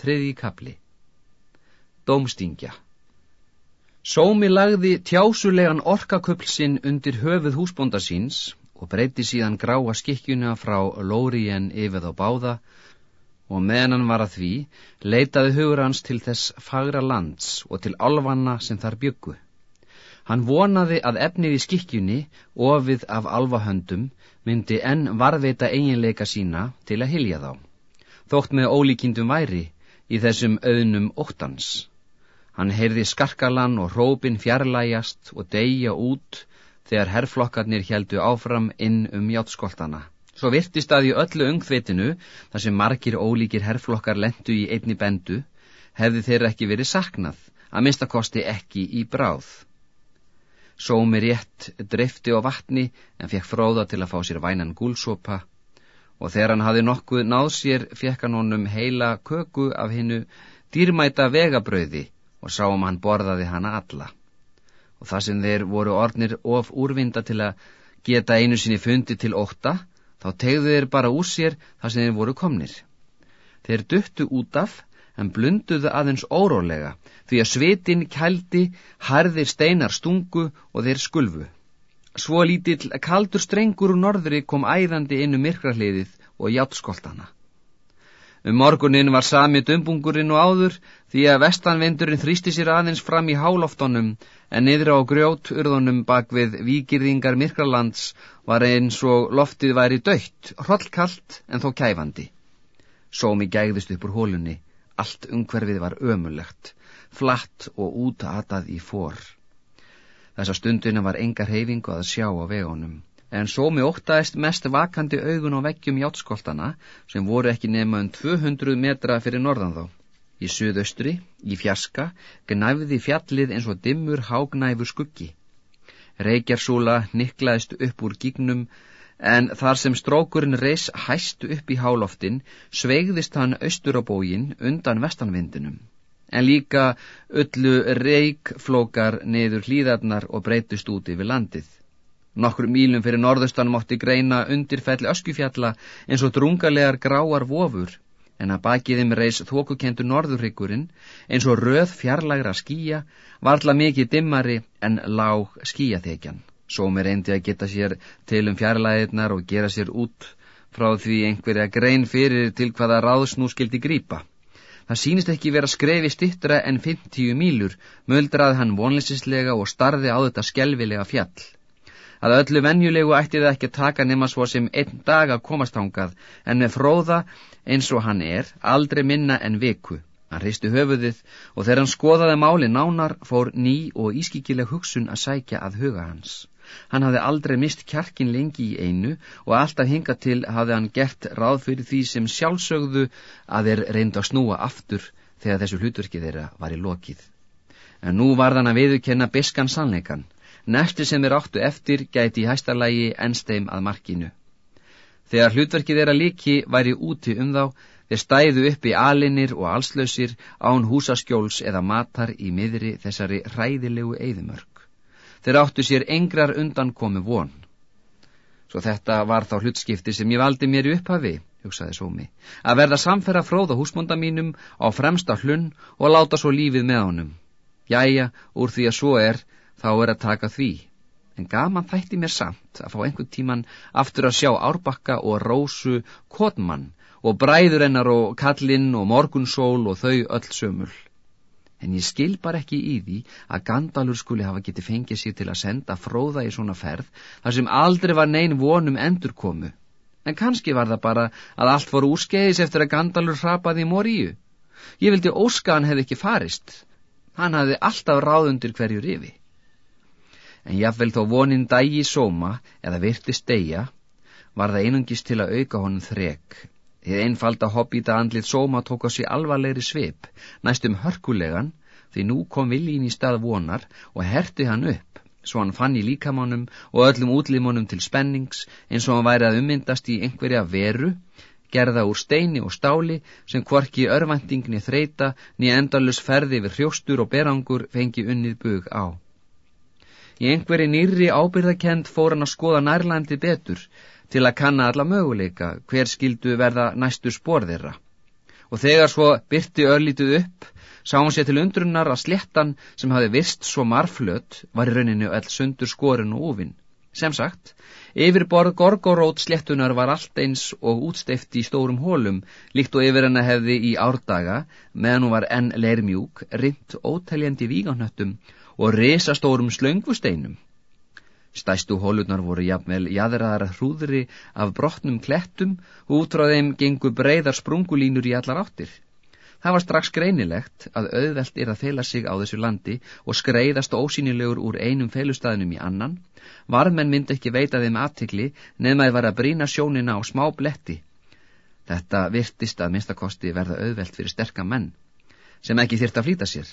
Þriði kapli Dómstingja Sómi lagði tjásulegan orkaköpl sinn undir höfuð húsbónda síns og breyti síðan gráa skikkjuna frá Lórien yfir þá báða og meðan hann var að því leitaði hugur hans til þess fagra lands og til alvanna sem þar byggu. Hann vonaði að efnið í skikkjunni, ofið af alvahöndum, myndi enn varðveita eiginleika sína til að hilja þá. Þótt með ólíkindum væri í þessum auðnum óttans. Hann heyrði skarkalan og hrópin fjarlæjast og deyja út þegar herrflokkarnir heldu áfram inn um játtskoltana. Svo virtist að í öllu ungþveitinu, þar sem margir ólíkir herrflokkar lendu í einni bendu, hefði þeirra ekki verið saknað, að minnstakosti ekki í bráð. Sómi rétt drefti á vatni en fekk fróða til að fá sér vænan gúlsopa og þegar hann hafi nokkuð náð sér fekk hann honum heila köku af hinnu dýrmæta vegabröði og sáum hann borðaði hana alla. Og það sem þeir voru ornir of úrvinda til að geta einu sinni fundi til ótta, þá tegðu þeir bara úr sér það sem þeir voru komnir. Þeir duttu út af, en blunduðu aðeins órólega, því að svitin kældi, harðir steinar stungu og þeir skulfu. Svo lítill kaldur strengur úr norðri kom æðandi innu um myrkrahliðið og játtskoltana. Um morgunin var sami dumbungurinn og áður því að vestanvindurinn þrýsti sér aðeins fram í háloftonum en niður á grjóturðunum bak við vikirðingar Mirkralands var eins og loftið væri dött, hrollkallt en þó kæfandi. Sómi gægðist upp úr hólunni, allt umhverfið var ömulegt, flatt og útatað í fór. Þessa stundina var engar heifingu að sjá á vegunum en sómi óttaðist mest vakandi augun á veggjum játtskoltana sem voru ekki nema um 200 metra fyrir norðan þá. Í suðaustri, í fjaska, gnæfði fjallið eins og dimmur hágnæfur skuggi. Reykjarsúla niklaðist upp úr gígnum en þar sem strókurinn reys hæstu upp í háloftin sveigðist hann austur á bógin undan vestanvindinum. En líka öllu reykflókar neður hlýðarnar og breytust út yfir landið. Nokkur mílum fyrir norðustan mótti greina undirfelli öskufjalla eins og drungalegar gráar vofur, en að bakiðum reys þókukendu norðurryggurinn eins og röð fjarlagra skýja varla mikið dimmari en lág skýjaþekjan. Sómi reyndi að geta sér til um fjarlæðirnar og gera sér út frá því einhverja grein fyrir til hvaða ráðsnú skildi grípa. Það sínist ekki vera skrefi stittra en 50 mílur, möldraði hann vonleysislega og starði á þetta skelvilega fjall. Að öllu venjulegu ætti það ekki að taka nema svo sem einn dag að komast ángað, en með fróða eins og hann er, aldrei minna en viku. Hann hristu höfuðið og þegar hann skoðaði máli nánar fór ný og ískikileg hugsun að sækja að huga hans. Hann hafði aldrei mist kjarkin lengi í einu og alltaf hinga til hafði hann gert ráð fyrir því sem sjálfsögðu að þeir reynda að snúa aftur þegar þessu hlutverkið þeirra var í lokið. En nú var þann að viðukenna biskan sannleikan. Næstu sem þeir áttu eftir gæti í hæstarlægi ennsteim að markinu. Þegar hlutverkið þeirra líki væri úti um þá, þeir stæðu upp í alinir og allslausir án húsaskjóls eða matar í miðri þessari hræðilegu eigðumörk. Þeir áttu sér engrar undan komi von. Svo þetta var þá hlutskipti sem ég valdi mér í upphafi, hugsaði Sómi, að verða samferra fróða húsmonda mínum á fremsta hlunn og láta svo lífið með honum. Jæja, úr því að svo er, þá er að taka því. En gaman þætti mér samt að fá einhvern tíman aftur að sjá árbakka og rósu kotmann og bræður hennar og kallinn og morgunsól og þau öll sömul. En ég skil bara ekki í því að Gandalur skuli hafa getið fengið sér til að senda fróða í svona ferð þar sem aldrei var neyn vonum endur komu. En kannski var það bara að allt voru úrskeiðis eftir að Gandalur hrapaði í moríu. Ég vildi óska hann hefði ekki farist. Hann hafði alltaf ráðundir hverju rifi en jáfnvel þó vonin dægi sóma eða virtist deyja, var það einungis til að auka honum þrek. Þið einfalda hobbíta andlið sóma tók á sig alvarlegri svip, næstum hörkulegan, því nú kom viljin í stað vonar og herti hann upp, svo hann fann í líkamánum og öllum útlimunum til spennings, eins og hann væri að ummyndast í einhverja veru, gerða úr steini og stáli sem hvorki örvendingni þreita nýja endalus ferði við hrjóstur og berangur fengi unnið bug á. Í einhverju nýri ábyrðakend fór hann að skoða nærlandi betur til að kanna alla möguleika hver skildu verða næstu spór þeirra. og þegar svo byrti örlítið upp, sá hann sér til undrunnar að slettan sem hafi vist svo marflöt var í rauninu öll sundur skorin og úvinn. Sem sagt, yfirborð gorgorót slettunar var allt eins og útsteift í stórum hólum, líkt og yfir hennar hefði í árdaga, meðan hún var enn leirmjúk, rind ótæljandi víganhöttum og risastórum slöngvusteinum. Stæstu hólunar voru jafnvel jæðraðara hrúðri af brotnum klettum og út frá þeim gengu breyðar sprungulínur í allar áttir. Það var strax greinilegt að auðvelt er að fela sig á þessu landi og skreiðast ósýnilegur úr einum felustæðinum í annan. Varmenn myndi ekki veita þeim aðtikli nefn að var að brína sjónina á smá bletti. Þetta virtist að minnstakosti verða auðvelt fyrir sterka menn, sem ekki þyrta að flýta sér.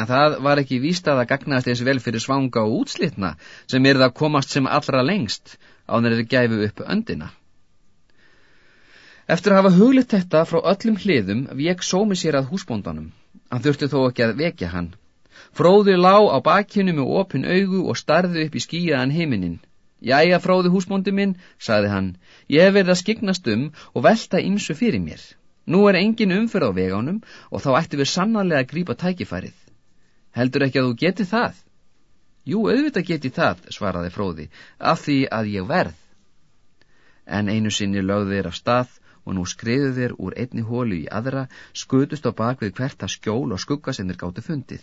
En það var ekki vístað að gagnast eins vel fyrir svanga og útslitna sem er það komast sem allra lengst á þeirri gæfu upp öndina. Eftir að hafa huglitt þetta frá öllum hliðum vek sómi sér að húsbóndanum. Hann þurfti þó ekki að vekja hann. Fróði lá á bakinu með opin augu og starði upp í skíjaðan heiminin. Jæja, fróði húsbóndi minn, saði hann, ég verið að skiknast um og velta ymsu fyrir mér. Nú er engin umfyrð á vegánum og þá ætti við sannarlega að grípa tækifærið. Heldur ekki að þú geti það? Jú, auðvitað geti það, svaraði fróði, af því að ég verð. En einu sinni lögði þér af stað og nú skriðu þeir úr einni hólu í aðra, skutust á bakvið hvert að skjól og skugga sem þeir gáttu fundið.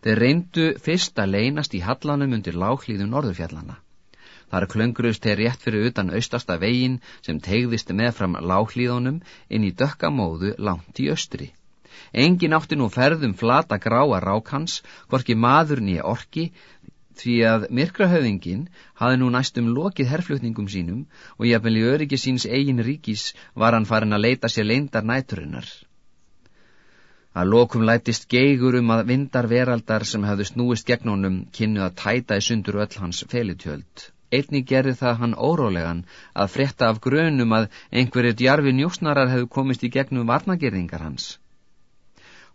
Þeir reyndu fyrst að leynast í hallanum undir láglíðum norðurfjallana. Þar klöngruðst þeir rétt fyrir utan austasta vegin sem tegðist með fram láglíðunum inn í dökkamóðu langt í östri. Engin átti nú ferðum flata gráa rákans, hvorki maður nýja orki, því að myrkrahöfingin hafi nú næstum lokið herflutningum sínum og jafnvel í öryggi síns eigin ríkis var hann farin að leita sér leindar næturinnar. Að lokum lætist geigur um að vindar veraldar sem hafðu snúist gegn honum kynnu að tæta í sundur öll hans felitjöld. Einni gerði það hann órólegan að fretta af grönum að einhverjir djarfi njósnarar hefðu komist í gegnum varnagerðingar hans.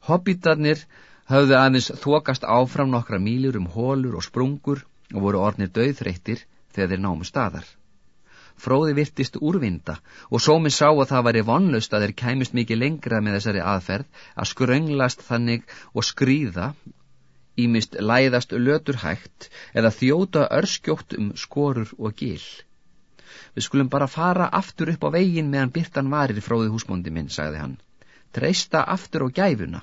Hobbitarnir höfðu aðeins þokast áfram nokkra mílur um hólur og sprungur og voru ornir döðþreyttir þegar þeir námu staðar. Fróði virtist úrvinda og sómi sá að það væri vonlust að þeir kæmist mikið lengra með þessari aðferð að skrönglast þannig og skrýða, ímist læðast lötur hægt eða þjóta örskjótt um skorur og gil. Við skulum bara fara aftur upp á vegin meðan byrtan varir fróði húsbóndi minn, sagði hann. Treysta aftur á gæfuna.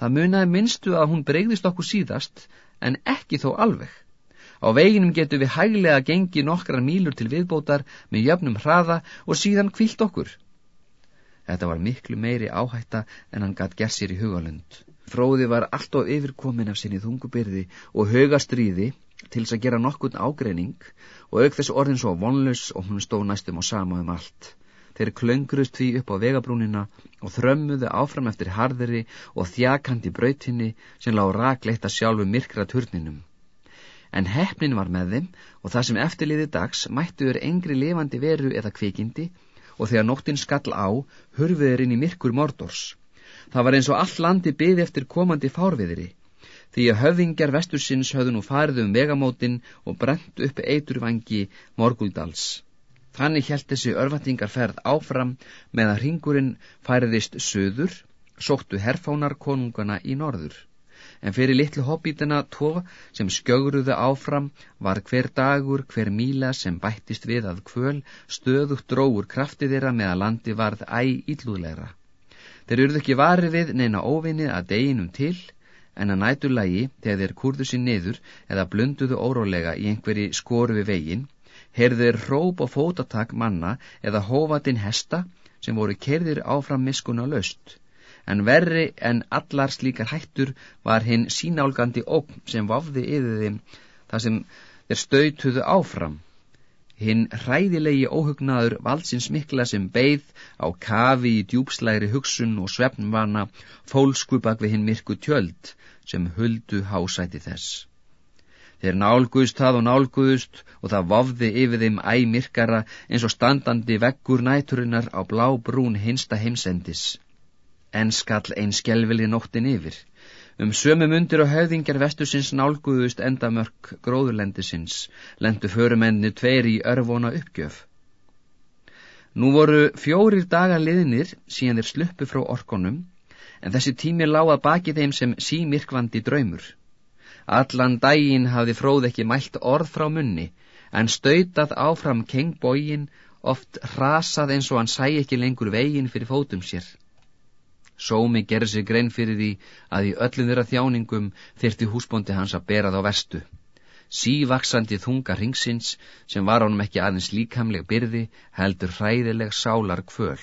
Það munaði minnstu að hún breyðist okkur síðast, en ekki þó alveg. Á veginum getur við hæglega gengi nokkrar mílur til viðbótar með jöfnum hraða og síðan kvilt okkur. Þetta var miklu meiri áhætta en hann gatt gerð sér í hugalund. Fróði var allt of yfirkomin af sinni þungubyrði og högastríði til þess að gera nokkun ágreining og auk þess orðin svo vonlus og hún stóð næstum á sama um allt. Þeir klöngrust því upp á vegabrúnina og þrömmuðu áfram eftir harðri og þjakandi brautinni sem lág rakleitt að sjálfu myrkra turninum. En hefnin var með þeim og það sem eftirliði dags mættuður engri levandi veru eða kvikindi og þegar nóttin skall á hurfiður inn í myrkur mordors. Það var eins og all landi byði eftir komandi fárviðri því að höfðingjar vestursins höfðu nú farið um vegamótin og brent upp eiturvangi Morguldals. Þannig held þessi örvatingarferð áfram með að ringurinn færiðist söður, sóttu herfánar konungana í norður. En fyrir litlu hobbítina tvo sem skjögruðu áfram var hver dagur, hver míla sem bættist við að kvöl stöðugt dróur kraftið þeirra með að landi varð æg íllúðleira. Þeir urðu ekki varið við neina óvinnið að deginum til, en að nætulagi þegar þeir kurðu sér niður eða blunduðu órólega í einhverji skoru við veginn, heyrðir hróp og fótatak manna eða hófatinn hesta sem voru kerðir áfram miskuna löst. En verri en allar slíkar hættur var hinn sínálgandi ógn sem vafði yfir þeim þar sem þeir stautuðu áfram. Hinn hræðilegi óhugnaður valdsins mikla sem beigð á kafi í djúpslæri hugsun og svefnvana fólskubak við hinn myrku tjöld sem huldu hásæti þess. Þeir nálguðust það og nálguðust og það vafði yfir þeim æmirkara eins og standandi veggur næturinnar á blá brún hinsta heimsendis. En skall einn skjelvili nóttin yfir. Um sömu mundir og höfðingjar vestusins nálguðust endamörk gróðurlendisins, lendu förumenni tveir í örfóna uppgjöf. Nú voru fjórir dagar liðnir síðan þeir sluppu frá orkonum, en þessi tími lág að baki þeim sem símirkvandi draumur. Allan daginn hafði fróð ekki mælt orð frá munni, en stautað áfram kengbógin, oft hrasað eins og hann sæ ekki lengur veginn fyrir fótum sér. Sómi gerði sig grein fyrir því að í öllum þeirra þjáningum þyrti húsbóndi hans að bera þá vestu sívaksandi þunga ringsins sem var ánum ekki aðeins líkamleg byrði heldur hræðileg sálar kvöl.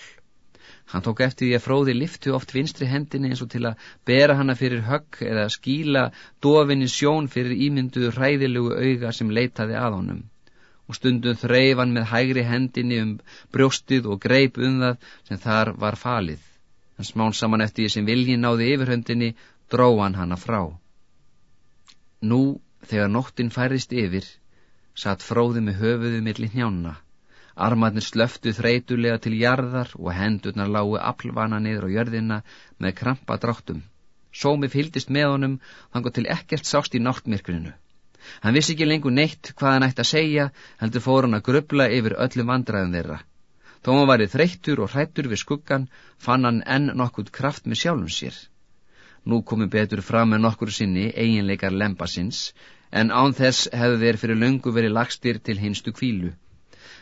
Hann tók eftir því að fróði liftu oft vinstri hendinni eins og til að bera hana fyrir högg eða skíla dofinni sjón fyrir ímynduðu hræðilegu auga sem leitaði að honum. Og stundum þreifan með hægri hendinni um brjóstið og greip um það sem þar var falið. En smán saman eftir því sem viljin náði yfirhöndinni dró hann hana frá. Nú Þegar nóttin færist yfir, satt fróði með höfuðu millir hnjánna. Armarnir slöftu þreytulega til jarðar og hendurnar lágu aflvana niður á jörðina með krampa dráttum. Sómi fyldist með honum, þannig til ekkert sást í náttmirkrinu. Hann vissi ekki lengur neitt hvað hann ætti að segja, heldur fór hann að grubla yfir öllum vandræðum þeirra. Þó hann varið þreyttur og hrættur við skuggan, fann hann enn nokkurt kraft með sjálfum sér. Nú komi betur fram með nokkur sinni eiginleikar lempasins, en án þess hefðu þeir fyrir löngu verið lagstir til hinstu kvílu.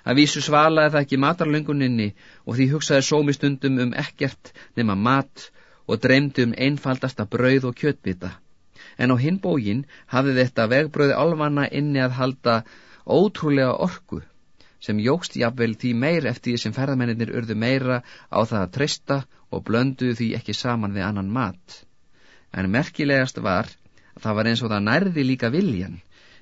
Að vísu svalaði það ekki matarlönguninni og því hugsaði sómi stundum um ekkert nema mat og dreymdi um einfaldasta brauð og kjötbita. En á hinn bógin hafði þetta vegbröði alvanna inni að halda ótrúlega orku sem jógst jafnvel því meir eftir því sem ferðamennir urðu meira á það að treysta og blönduðu því ekki saman við annan mat. En merkilegast var Það var eins og það nærði líka viljan,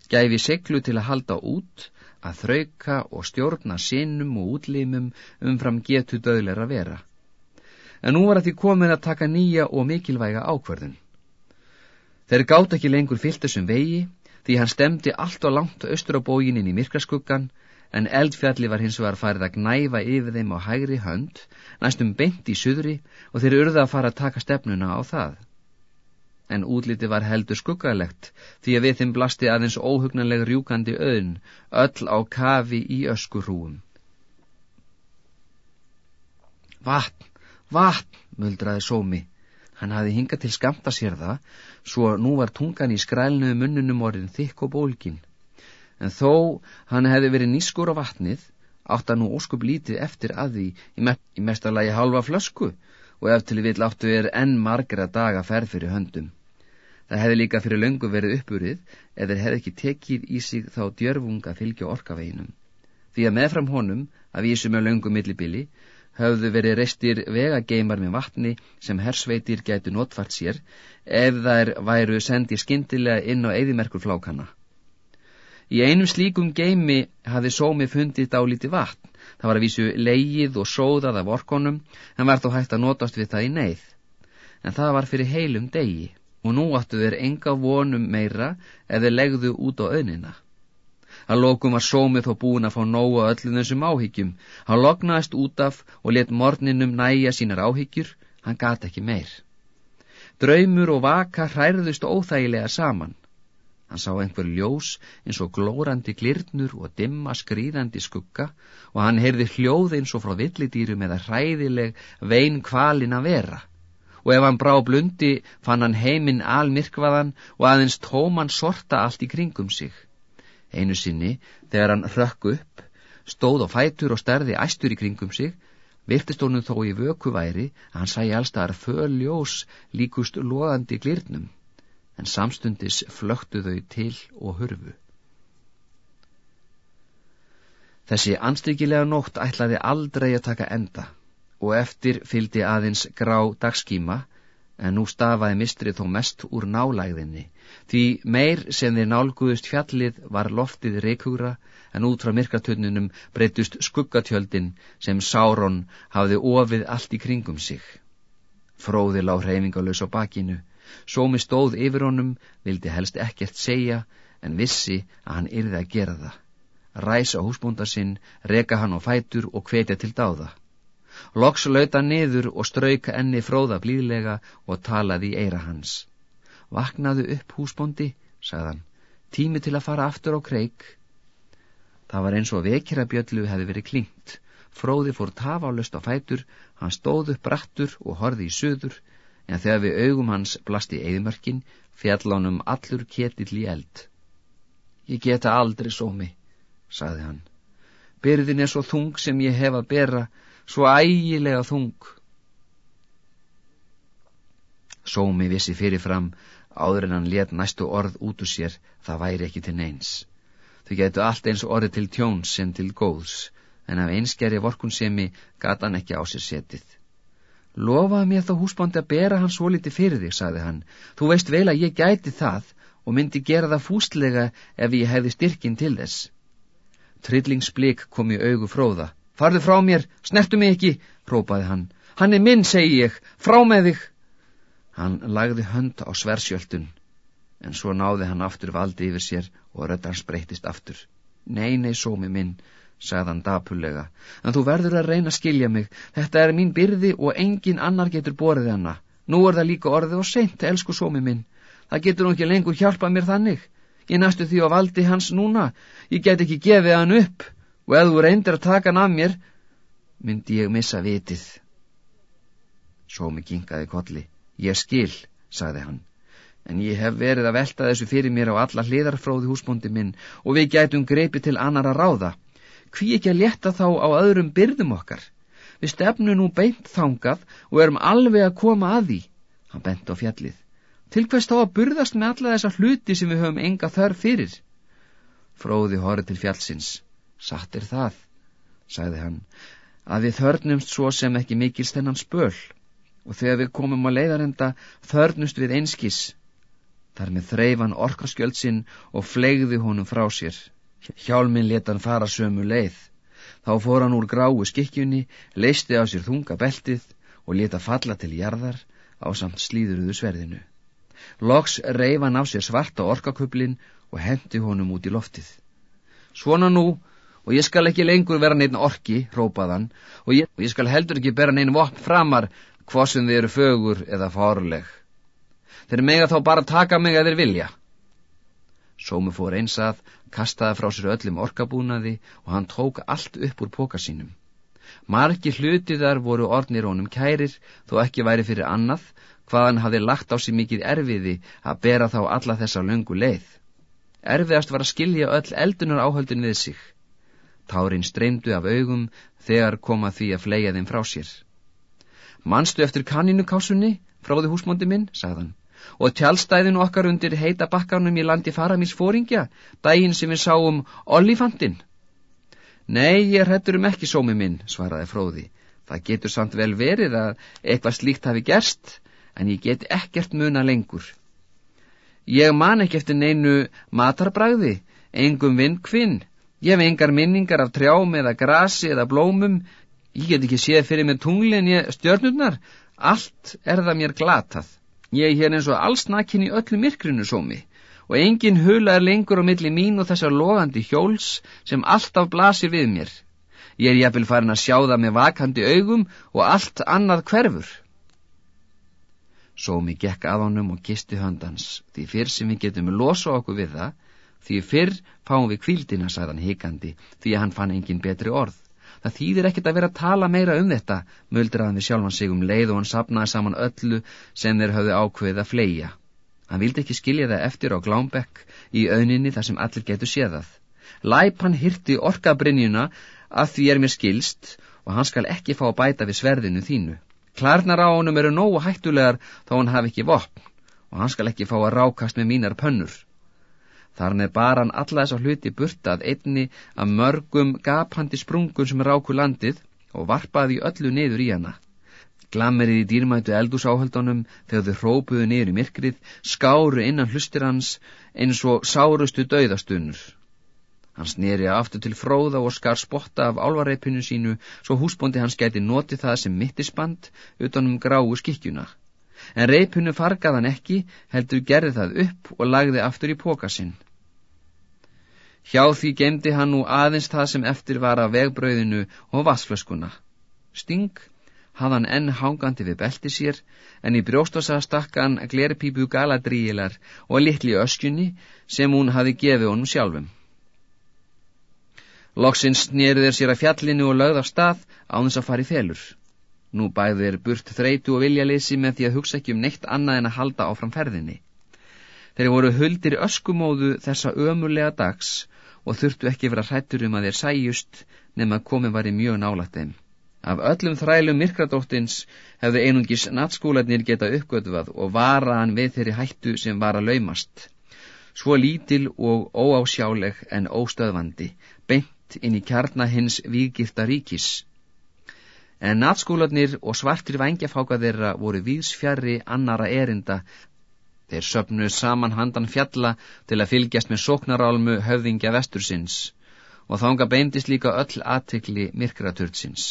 gæfi seglu til að halda út, að þrauka og stjórna sinnum og útlimum umfram getu döðleira vera. En nú var að því komið að taka nýja og mikilvæga ákverðun. Þeir gátt ekki lengur fyllt þessum vegi, því hann stemdi allt og langt austur á bóginin í myrkraskuggan, en eldfjalli var hins vegar farið að gnæfa yfir þeim á hægri hönd, næstum beint í suðri og þeir urða að fara að taka stefnuna á það en útliti var heldur skuggalegt því að við þeim blasti aðeins óhugnanleg rjúkandi auðn, öll á kafi í öskurúum. Vatn, vatn, muldraði sómi. Hann hafi hingað til skamta sér það, svo nú var tungan í skrælnuðu munnunum orðin þykk og bólkin. En þó hann hefði verið nískur á vatnið, átt að nú óskup lítið eftir að því í, me í mestarlagi halva flösku og eftir við láttu er enn margra daga ferð fyrir höndum. Það hefði líka fyrir löngu verið uppurið eða hefði ekki tekið í sig þá djörfung að fylgja orkaveginum. Því að meðfram honum, að vísu með löngu millibili, höfðu verið restir vegageimar með vatni sem hersveitir gætu notfart sér ef þær væru sendið skindilega inn á eðimerkur flákanna. Í einum slíkum geimi hafði sómi fundið dálíti vatn. Það var að vísu leið og sóðað af orkonum en var þó hægt að notast við það í neyð. En það var fyrir heilum degi og nú áttu þeir enga vonum meira eða legðu út á öðnina. Að lokum var sómið þó búin að fá nóga öllum þessum áhyggjum. Hann lognaðist út af og let morninum næja sínar áhyggjur, hann gata ekki meir. Draumur og vaka hræðust óþægilega saman. Hann sá einhver ljós eins og glórandi glirnur og dimma skrýðandi skugga og hann heyrði hljóð eins og frá villidýrum eða hræðileg vein kvalin að vera og ef hann brá blundi fann hann heiminn almirkvaðan og aðeins tóman sorta allt í kringum sig. Einu sinni, þegar hann rökk upp, stóð á fætur og stærði æstur í kringum sig, virtist honum þó í vöku væri að hann sæi allstaðar följós líkust loðandi glirnum, en samstundis flöktu þau til og hurfu. Þessi anstíkilega nótt ætlaði aldrei að taka enda og eftir fyldi aðeins grá dagskíma, en nú stafaði mistrið þó mest úr nálægðinni, því meir sem þeir nálguðust fjallið var loftið reykúra, en út frá myrkratönnunum breytust skuggatjöldin sem Sáron hafði ofið allt í kringum sig. Fróði lág hreyfingalös á bakinu, sómi stóð yfir honum, vildi helst ekkert segja, en vissi að hann yrði að gera það. Ræsa húsbúnda sinn, reka hann á fætur og hvetja til dáða. Loks lauta niður og strauka enni fróða blíðlega og talaði í eira hans. Vaknaðu upp húsbóndi, sagðan, tími til að fara aftur á kreik. Það var eins og vekirabjöllu hefði verið klingt. Fróði fór tafálust á fætur, hann stóð upp brattur og horði í söður, en þegar við augum hans blasti eðmörkin, fjallánum allur ketill í eld. Ég geta aldrei sómi, sagði hann. Byrðin er svo þung sem ég hef að bera, svo ægilega þung. Sómi vissi fyrirfram áður en hann let næstu orð út úr sér, það væri ekki til neins. Þau getu allt eins orði til tjóns sem til góðs, en af einskjari vorkunsemi gata hann ekki á sér setið. Lofaði mér þá húsbándi að bera hann svo liti fyrir þig, sagði hann. Þú veist vel að ég gæti það og myndi gera það fústlega ef ég hefði styrkin til þess. Trillingsblik kom í augu fróða. Farðu frá mér, snertu mig ekki, própaði hann. Hann er minn, segi ég, frá með þig. Hann lagði hönd á sversjöldun, en svo náði hann aftur valdi yfir sér og röddans breytist aftur. Nei, nei, sómi minn, sagði hann dapulega, en þú verður að reyna að skilja mig. Þetta er mín byrði og engin annar getur borðið hana. Nú er það líka orðið og seint, elsku sómi minn. Það getur nú ekki lengur hjálpað mér þannig. Ég næstu því á valdi hans núna. Ég get ekki gefið hann upp, og ef þú reyndir að taka hann af mér, myndi ég missa vitið. Sómi kinkaði kolli. Ég skil, sagði hann, en ég hef verið að velta þessu fyrir mér á alla hliðarfróði húsbóndi minn og við gætum greipi til annar að ráða. Hví ekki að leta þá á öðrum byrðum okkar? Við stefnum nú beint þangað og erum alveg að koma að því, hann bent á fjallið. Til hvers þá að burðast með alla þessa hluti sem við höfum enga þörf fyrir? Fróði horið til fjallsins. Satt er það, sagði hann, að við þörnumst svo sem ekki mikilst hennan spöl og þegar við komum á leiðarenda þörnust við einskís. Þar með þreifan orkaskjöld sinn og flegði honum frá sér. Hjálminn leta hann fara sömu leið. Þá fór hann úr gráu skikkjunni, leisti á sér þunga beltið og leta falla til jarðar á samt slíðuruðu sverðinu. Loks reif hann á sér svarta orkakuplin og hendi honum út í loftið. Svona nú, og ég skal ekki lengur vera neinn orki, rópaðan, og ég, og ég skal heldur ekki bera neinn vopn framar hvað sem þið eru fögur eða fárleg. Þeir mega þá bara taka mig að þeir vilja. Sómi fór eins að, kastaði frá sér öllum orkabúnaði og hann tók allt upp úr póka sínum. Margi hluti þar voru ornir honum kærir, þó ekki væri fyrir annað, hvað hann hafi lagt á sig mikið erfiði að bera þá alla þessa löngu leið. Erfiðast var að skilja öll eldunar áhöldin við sig. Tárin streymdu af augum þegar koma því að fleia þeim frá sér. Manstu eftir kanninukásunni, fráði húsmóndi minn, sagðan, og tjálstæðinu okkar undir heita bakkanum í landi faramís fóringja, daginn sem við sáum olifantinn. Nei, ég hrettur um ekki sómi minn, svaraði fróði. Það getur samt vel verið að eitthvað slíkt hafi gerst, en ég get ekkert muna lengur. Ég man ekki eftir neinu matarbræði, engum vindkvinn, ég hef engar minningar af trjám eða grasi eða blómum, Ég get ekki séð fyrir mér tunglin ég stjörnurnar, allt er það mér glatað. Ég er hér eins og allsnakin í öllu myrkrinu sómi og engin hula er lengur á milli mín og þessar logandi hjóls sem alltaf blasir við mér. Ég er jafnvel farin að sjá það með vakandi augum og allt annað hverfur. Sómi gekk að honum og kisti höndans, því fyrr sem við getum losa okkur við það, því fyrr fáum við kvíldina, sagðan hikandi, því að hann fann engin betri orð. Það þýðir ekkert að vera að tala meira um þetta, muldraðan við sjálfan sig um leið og hann sapnaði saman öllu sem þeir höfðu ákveðið að fleia. Hann vildi ekki skilja það eftir á Glámbekk í auninni þar sem allir getur séðað. Læpan hirti orkabrinjuna að því er mér skilst og hann skal ekki fá að bæta við sverðinu þínu. Klarnar á honum eru nógu hættulegar þó hann hafi ekki vopn og hann skal ekki fá að rákast með mínar pönnur. Þar með bar hann alla þessa hluti burtað einni af mörgum gapandi sprungun sem ráku landið og varpaði öllu niður í hana. Glammerið í dýrmætu eldúsáhaldunum þegar þau hrópuðu niður í myrkrið, skáru innan hlustir hans eins og sárustu dauðastunur. Hann sneri aftur til fróða og skar spotta af álvareipinu sínu svo húsbóndi hans gæti noti það sem mittisband utanum gráu skikkjuna. En reipinu fargað hann ekki, heldur gerði það upp og lagði aftur í póka sinn. Hjá því gemdi hann nú aðeins það sem eftir var af vegbröðinu og vassflöskuna. Sting hafði hann enn hangandi við belti sér, en í brjóstosa stakkan glerpípu galadríilar og litli öskjunni sem hún hafi gefið honum sjálfum. Loksins þeir sér að fjallinu og lögð af stað á þess að fara í felur. Nú bæði þeir burt þreitu og viljaleysi með því að hugsa ekki um neitt annað en að halda áfram ferðinni. Þeir voru huldir öskumóðu þessa ömulega dags og þurftu ekki vera hrættur um að þeir sæjust nema komið var í mjög nálagt þeim. Af öllum þrælum myrkradóttins hefðu einungis natskólanir geta uppgötuvað og vara hann við þeirri hættu sem var að laumast. Svo lítil og óásjáleg en óstöðvandi, beint inn í kjarnahins vígirta ríkis. En natskólanir og svartir vangjafáka þeirra voru vísfjari annara erinda. Þeir söpnu saman handan fjalla til að fylgjast með sóknarálmu höfðingja vestursins og þánga beindist líka öll aðtikli myrkraturtsins.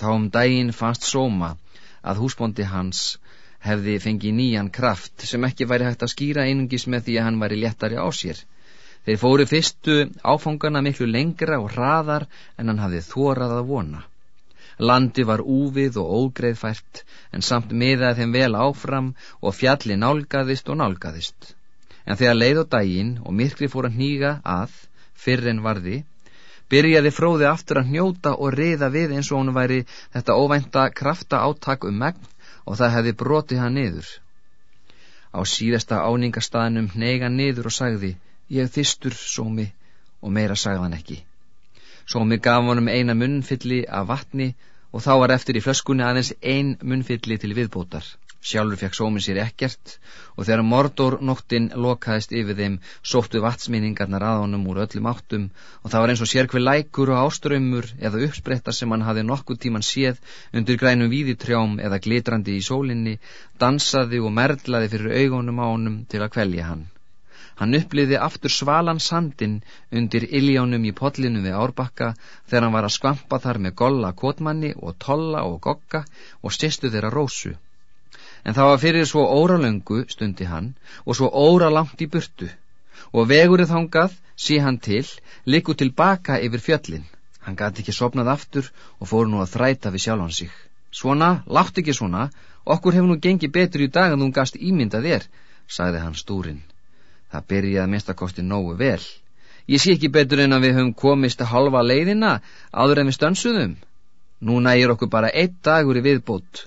Þá um daginn fannst Sóma að húsbóndi hans hefði fengið nýjan kraft sem ekki væri hægt að skýra einungis með því að hann væri léttari á sér. Þeir fóru fyrstu áfangana miklu lengra og hraðar en hann hafði þórað að vona. Landi var úfið og ógreðfært en samt miðaði þeim vel áfram og fjalli nálgaðist og nálgaðist. En þegar leið á daginn og myrkri fór að hníga að, fyrr en varði, byrjaði fróði aftur að hnjóta og riða við eins og hún væri þetta óvænta krafta áttak um megn og það hefði brotið hann niður. Á síðasta áningarstaðnum neyga niður og sagði, ég þýstur, sómi, og meira sagði hann ekki. Sómi gaf honum eina munnfylli af vatni og þá var eftir í flöskunni aðeins ein munnfylli til viðbótar. Sjálfur fekk sómið sér ekkert og þegar mordor nóttin lokaðist yfir þeim sóttu vatsminningarnar að honum úr öllum áttum og það var eins og sér hver lækur og áströmmur eða uppspretta sem hann hafi nokkuð tíman séð undir grænum víðitrjám eða glitrandi í sólinni dansaði og merlaði fyrir augunum á honum til að kvelja hann. Hann uppliði aftur svalan sandin undir iljánum í pollinu við árbakka þegar hann var að skvampa þar með golla kotmanni og tolla og gogga og styrstu þeirra rósu en það var fyrir svo óralöngu, stundi hann, og svo óralangt í burtu, og vegurinn þangað, sé hann til, likur tilbaka yfir fjöllin. Hann gæti ekki sopnað aftur og fór nú að þræta við sjálfan sig. Svona, látt ekki svona, okkur hefur nú gengið betur í dag en þú gast ímyndað þér, sagði hann stúrin. Það byrjaði minnstakosti nógu vel. Ég sé ekki betur en að við höfum komist að halva leiðina áður en við stönsuðum. Núna er okkur bara einn dagur í viðbót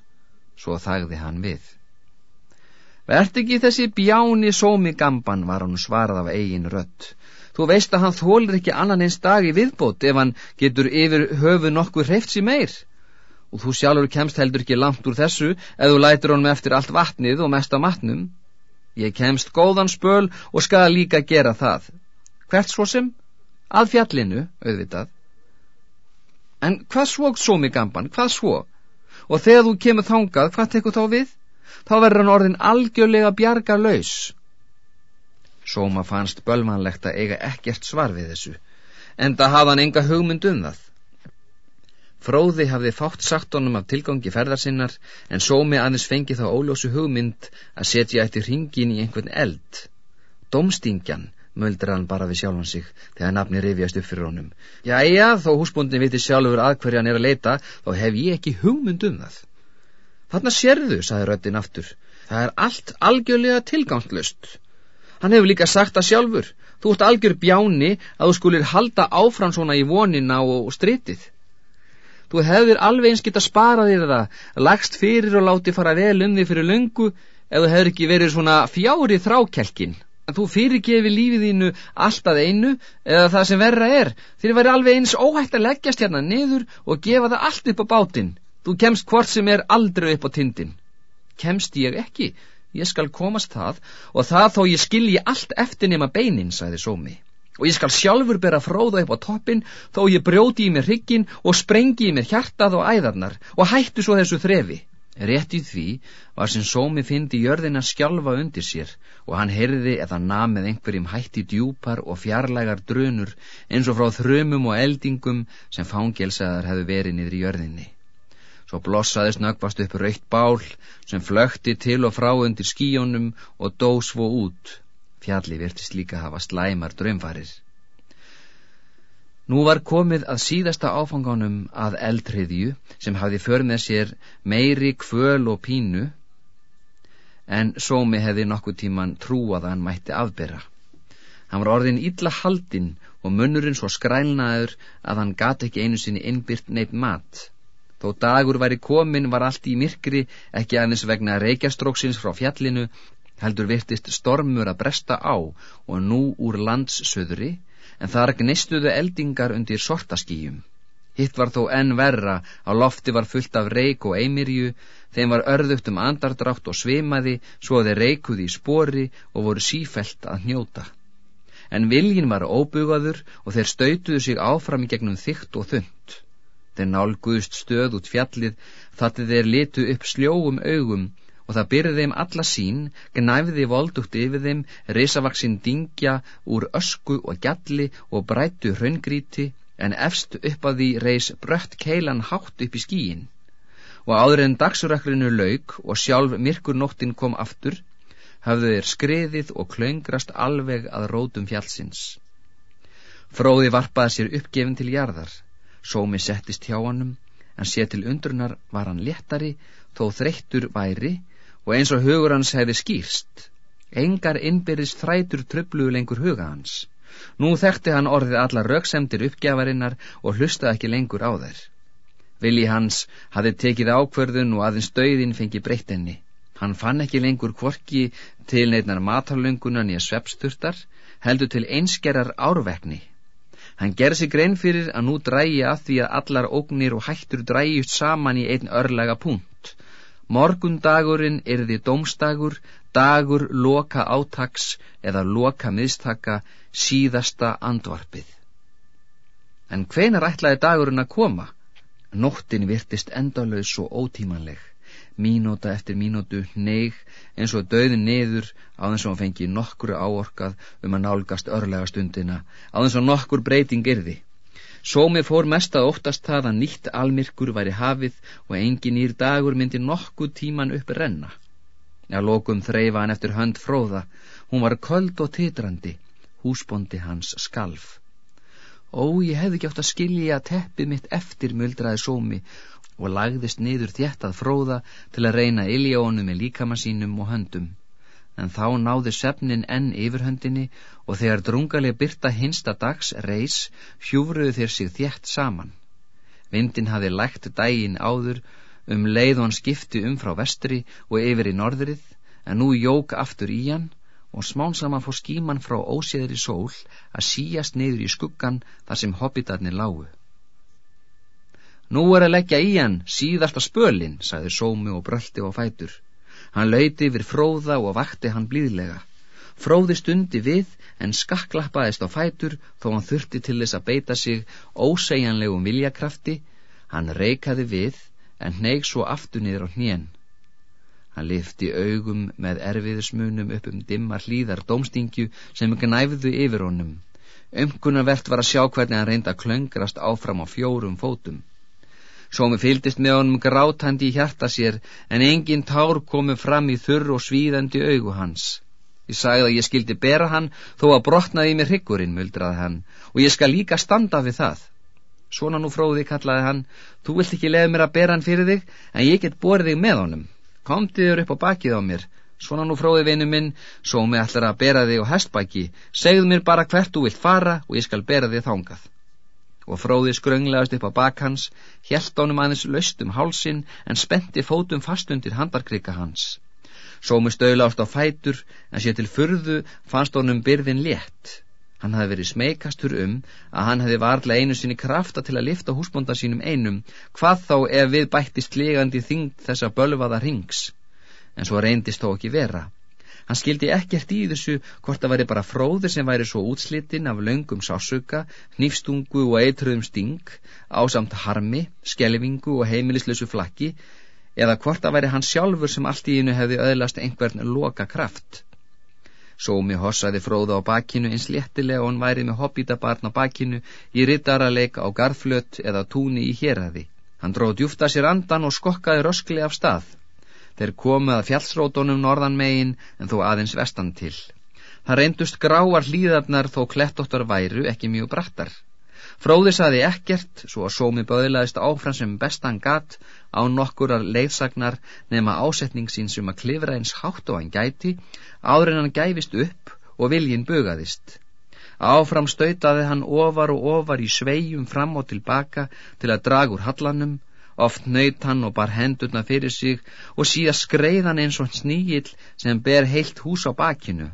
Svo þagði hann við. Vert ekki þessi bjáni sómi gamban, var hann svarað af eigin rött. Þú veist að hann þólir ekki annan eins dag í viðbót ef hann getur yfir höfu nokkuð hreift sér meir. Og þú sjálfur kemst heldur ekki langt úr þessu ef þú lætur honum eftir allt vatnið og mest á matnum. Ég kemst góðan spöl og skal líka gera það. Hvert svo sem? Að fjallinu, auðvitað. En hvað svo sómi gamban, hvað svo? og þegar þú kemur þangað, hvað tekur þá við? Þá verður hann orðin algjörlega bjarga laus. Sóma fannst bölvanlegt að eiga ekkert svar við þessu, en það hafði hann enga hugmynd um það. Fróði hafði fátt sagt honum af tilgangi ferðarsinnar, en Sómi aðeins fengi þá óljósu hugmynd að setja eftir ringin í einhvern eld. Dómstingjan möldra hann bara við sjálfan sig þegar nafni rifjast upp fyrir honum. Jæja, þó húsbúndin viti sjálfur að hverja hann er að leita, þá hef ég ekki hugmynd um það. Þarna sérðu, saði röddin aftur, það er allt algjörlega tilgangslust. Hann hefur líka sagt það sjálfur, þú ert algjör bjáni að þú skulir halda áfram svona í vonina og stritið. Þú hefur alveg eins geta sparað þér það, lagst fyrir og láti fara vel um því fyrir lungu, ef þú hefur ekki verið svona fjári þrákelkin þú fyrirgefi lífið þínu alltaf einu eða það sem verra er. Þér væri alveg eins óhægt að leggjast hérna niður og gefa það allt upp á bátinn. Þú kemst hvort sem er aldrei upp á tindin kemst ég ekki? Ég skal komast það og það þó ég skilji allt eftir nema beinin sagði Sómi og ég skal sjálfur bera fróða upp á toppin þó ég brjóti í mér hryggin og sprengi í mér hjartað og æðarnar og hættu svo þessu þrefi Rétt í því var sem sómi fyndi jörðina skjálfa undir sér og hann heyrði eða namið einhverjum hætti djúpar og fjarlægar drönur eins og frá þrömmum og eldingum sem fangelsaðar hefðu verið niður í jörðinni. Svo blossaði snöggvast upp raukt bál sem flökti til og frá undir skíjónum og dó svo út. Fjalli virtist líka hafa slæmar drömfarir. Nú var komið að síðasta áfanganum að eldriðju sem hafði för með sér meiri kvöl og pínu en sómi hefði nokkuð tíman trúað að hann mætti afbera. Hann var orðin illa haldinn og munnurinn svo skrælnaður að hann gati ekki einu sinni innbyrt neitt mat. Þó dagur væri komin var allt í myrkri, ekki aðeins vegna reykjastróksins frá fjallinu, heldur virtist stormur að bresta á og nú úr landssöðri, en þar gnistuðu eldingar undir sortaskýjum. Hitt var þó enn verra, á lofti var fullt af reik og eimirju, þeim var örðugt um andardrátt og svimaði, svo þeir reikuði í spori og voru sífelt að hnjóta en viljin var óbugaður og þeir stautuðu sig áfram í gegnum þygt og þund. Þeir nálguðust stöð út fjallið þattið þeir litu upp sljóum augum og það byrði þeim alla sín, gnæfiði voldugt yfir þeim, risavaksinn dingja úr ösku og gjalli og brættu hraungríti, en efst upp að því reys brött keilan hátt upp í skíin. Og áður en dagsurökkrinu laug og sjálf myrkurnóttin kom aftur, hafðu þeir skriðið og klöngrast alveg að rótum fjallsins. Fróði varpaði sér uppgefin til jarðar, sómi settist hjá hannum, en sé til undrunar var hann léttari, þó þreyttur væri, og eins og hugur hans hefði skýrst. Engar innbyrðis þrætur tröfluðu lengur huga hans. Nú þekkti hann orðið alla rauksemdir uppgjafarinnar og hlustaði ekki lengur á þær. Vili hans hafi tekið ákverðun og aðeins döiðin fengi breyttenni. Hann fann ekki lengur kvorki til neitnar matarlöngunan í að svepsturtar, heldur til einskerar árvekni. Hann gerði sig grein fyrir að nú drægi að því að allar ógnir og hættur drægjust saman í einn örlega punkt. Morgundagurinn er því dómstagur, dagur loka átaks eða loka miðstaka, síðasta andvarpið. En hvenar ætlaði dagurinn að koma? Nóttin virtist endalauðs og ótímanleg mínúta eftir mínútu neig eins og döðin neður á þess að hann fengi nokkru áorkað um að nálgast örlega stundina á þess að nokkur breyting yrði Sómi fór mest að óttast það að nýtt almyrkur væri hafið og engin nýr dagur myndi nokkuð tíman upp renna. Að lokum þreyfa hann eftir hönd fróða, hún var köld og titrandi, húsbondi hans skalf. Ó, ég hefði ekki átt að skilja teppið mitt eftir, muldraði Sómi og lagðist niður þjættað fróða til að reyna iljónu með líkama sínum og höndum. En þá náði sefnin enn yfirhöndinni og þegar drungaleg byrta hinsta dags reys hjúfruðu þeir sig þjætt saman. Vindin hafi lægt dægin áður um leið og hann skipti um frá vestri og yfir í norðrið en nú jók aftur í hann og smánsama fór skíman frá óséðri sól að síjast niður í skuggan þar sem hobbitarnir lágu. Nú er að leggja í hann síðasta spölin, sagði sómi og bröldi á fætur. Hann lauti yfir fróða og vakti hann blíðlega. Fróði stundi við en skakklappaðist á fætur þó hann þurfti til þess að beita sig ósegjanlegum viljakrafti. Hann reikaði við en neig svo aftur niður á hnén. Hann lifti augum með erfiðismunum upp um dimmar hlýðar domstingju sem gnæfðu yfir honum. Ömkunarvert var að sjá hvernig hann reynda klöngrast áfram á fjórum fótum. Sómi fylgdist með honum grátandi í hjarta sér en engin tár komu fram í þurr og svíðandi augu hans. Ég sagði að ég skildi bera hann þó að brotnaði mér hryggurinn, muldraði hann, og ég skal líka standa við það. Svona nú fróði, kallaði hann, þú vilt ekki leða mér að bera hann fyrir þig, en ég get borið þig með honum. Komdi þér upp á bakið á mér. Svona nú fróði vinnu minn, sómi ætlar að bera þig á hestbaki. Segðu mér bara hvert þú vilt fara og ég skal bera þig þángað og fróði skrönglegast upp á bakhans, hjælt ánum aðeins löst um hálsin en spenti fótum fast undir handarkrika hans. Sómi stöila ást á fætur en sé til furðu fannst honum byrðin létt. Hann hafi verið smeikastur um að hann hefði varlega einu sinni krafta til að lifta húsbonda sínum einum, hvað þá ef við bættist legandi þingd þessa bölvaða rings. En svo reyndist þó ekki vera. Hann skildi ekkert í þessu hvort það væri bara fróði sem væri svo útslitinn af löngum sásuka, nýfstungu og eitruðum sting, ásamt harmi, skelvingu og heimilislösu flakki, eða hvort það væri hann sjálfur sem allt í innu hefði öðlast einhvern loka kraft. Sómi hossaði fróða á bakinu eins léttilega og hann væri með hobbítabarn á bakinu í rittaraleika á garflött eða túni í hérhaði. Hann dróð djúfta sér andan og skokkaði röskli af stað. Þeir komu að fjallsrótonum norðan megin en þó aðeins vestan til. Það reyndust gráar hlýðarnar þó klettóttar væru ekki mjög brattar. Fróði saði ekkert, svo að sómi böðlaðist áfram sem bestan gatt á nokkurar leiðsagnar nema ásetning sín sem um að klifra eins hátt og hann gæti, áður en hann gæfist upp og viljin bugaðist. Áfram stautaði hann ofar og ofar í sveijum fram og tilbaka til að draga úr hallanum, oft nöyt hann og bar hendurna fyrir sig og síðan skreiðan eins og snígill sem ber heilt hús á bakinu.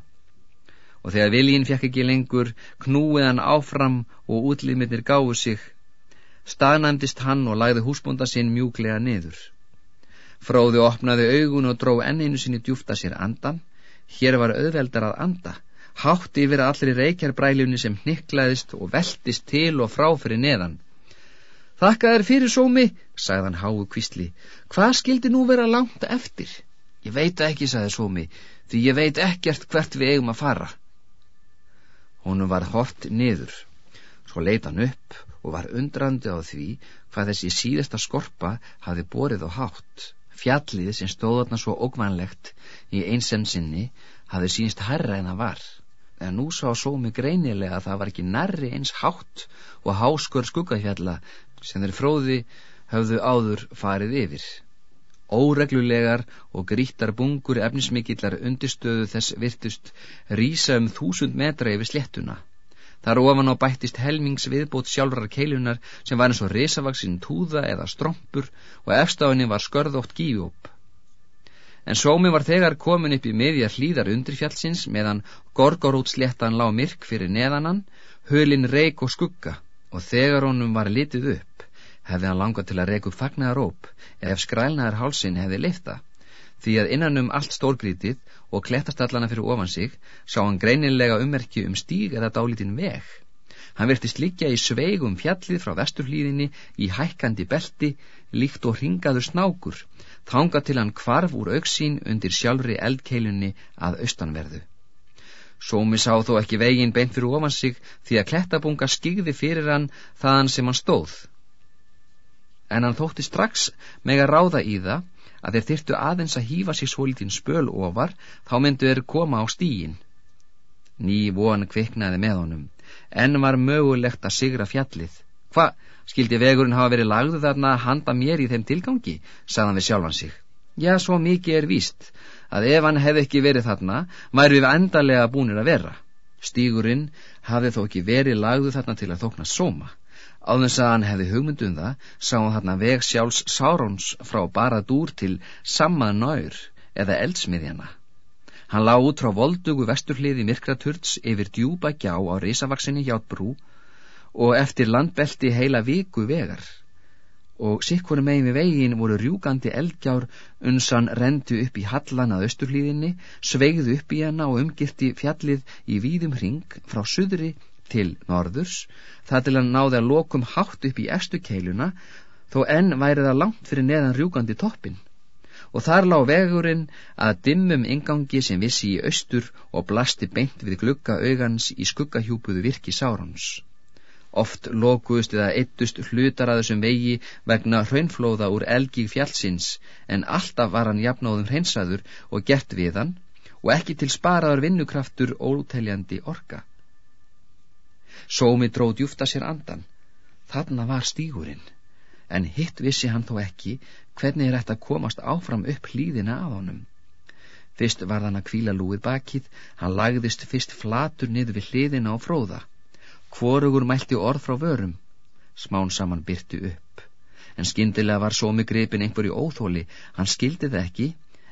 Og þegar viljinn fekk ekki lengur, knúið hann áfram og útlýmitir gáðu sig. Staðnæmdist hann og lagði húsbúnda sinn mjúklega niður. Fróði opnaði augun og dró enninu sinni djúfta sér andan. Hér var auðveldar að anda. Hátti yfir allri reykjarbræljunni sem hniklaðist og veltist til og frá fyrir neðan. Þakka þér fyrir sómi, sagðan háu kvistli. Hvað skildi nú vera langt eftir? Ég veit ekki, sagði sómi, því ég veit ekkert hvert við eigum að fara. Húnum var hort niður. Svo leita hann upp og var undrandi á því hvað þessi síðasta skorpa hafi borið á hátt. Fjallið sem stóðarna svo ógvanlegt í einsemsinni hafði sínst herra en það var. En nú sá sómi greinilega að það var ekki nærri eins hátt og háskur skuggafjalla sem þeir fróði höfðu áður farið yfir. Óreglulegar og grítar bungur efnismikillar undirstöðu þess virtust rýsa um þúsund metra yfir slettuna. Þar ofan á bættist helmings viðbót sjálfrar keilunar sem var eins og risavaksinn túða eða strompur og efstáðinni var skörðótt gíjóp. En sómi var þegar komin upp í miðja hlýðar undirfjallsins meðan gorgorútsléttan lág myrk fyrir neðanan, hölin reik og skugga og þegar honum var litið upp hefði hann langað til að reik upp fagnaðaróp ef skrælnaðar hálsin hefði leifta því að innan um allt stórgrítið og klettastallana fyrir ofan sig sá hann greinilega ummerki um stíg eða dálítinn veg. Hann virtist liggja í sveigum fjallið frá vesturhlýðinni í hækkandi belti, líkt og ringaður snákur, þanga til hann kvarf úr auksín undir sjálfri eldkeilunni að austanverðu. Sómi sá þó ekki veginn beint fyrir ofan sig því að klettabunga skigði fyrir hann þaðan sem hann stóð. En hann þótti strax meg að ráða í það að þeir þyrtu aðeins að hýfa sér svolítinn spöl ofar, þá myndu þeir koma á stígin. Ný von kviknaði með honum, en var mögulegt að sigra fjallið. Hva, skildi vegurinn hafa verið lagðu þarna að handa mér í þeim tilgangi, sagðan við sjálfan sig. Já, svo mikið er víst, að ef hann hefði ekki verið þarna, væri við endalega búinir að vera. Stígurinn hafði þó ekki verið lagðu þarna til að þókna sóma. Áðins að hann hefði hugmyndum það, sá hann þarna veg sjálfs Sáróns frá Baradúr til Sammað Naur eða Eldsmiðjana. Hann lág út frá voldugu vesturhliði Mirkraturts yfir djúba gjá á risavaksinni Hjáttbrú og eftir landbelti heila viku vegar. Og sikkunum megin við vegin voru rjúgandi eldgjár unsan rendu upp í hallan að austurhlíðinni, sveigðu upp í hana og umgirti fjallið í víðum hring frá suðri til norðurs, það til að náði að lokum hátt upp í estu keiluna, þó enn væri það langt fyrir neðan rjúkandi toppin. Og þar lág vegurinn að dimmum ingangi sem vissi í austur og blasti beint við glugga augans í skuggahjúpuðu virki sárons. Oft lokuðust eða eittust hlutar að þessum vegi vegna hraunflóða úr elgík fjallsins en alltaf var hann jafnáðum hreinsaður og gert við hann og ekki til sparaður vinnukraftur óteljandi orka. Sómi dróð djúfta sér andan. Þarna var stígurinn. En hitt vissi hann þó ekki hvernig er þetta að komast áfram upp hlýðina að honum. Fyrst var hann að kvíla lúið bakið, hann lagðist fyrst flatur niður við hliðina á fróða. Hvorugur mælti orð frá vörum. Smán saman byrtu upp. En skyndilega var sómi grepin einhverju óþóli, hann skildi það ekki,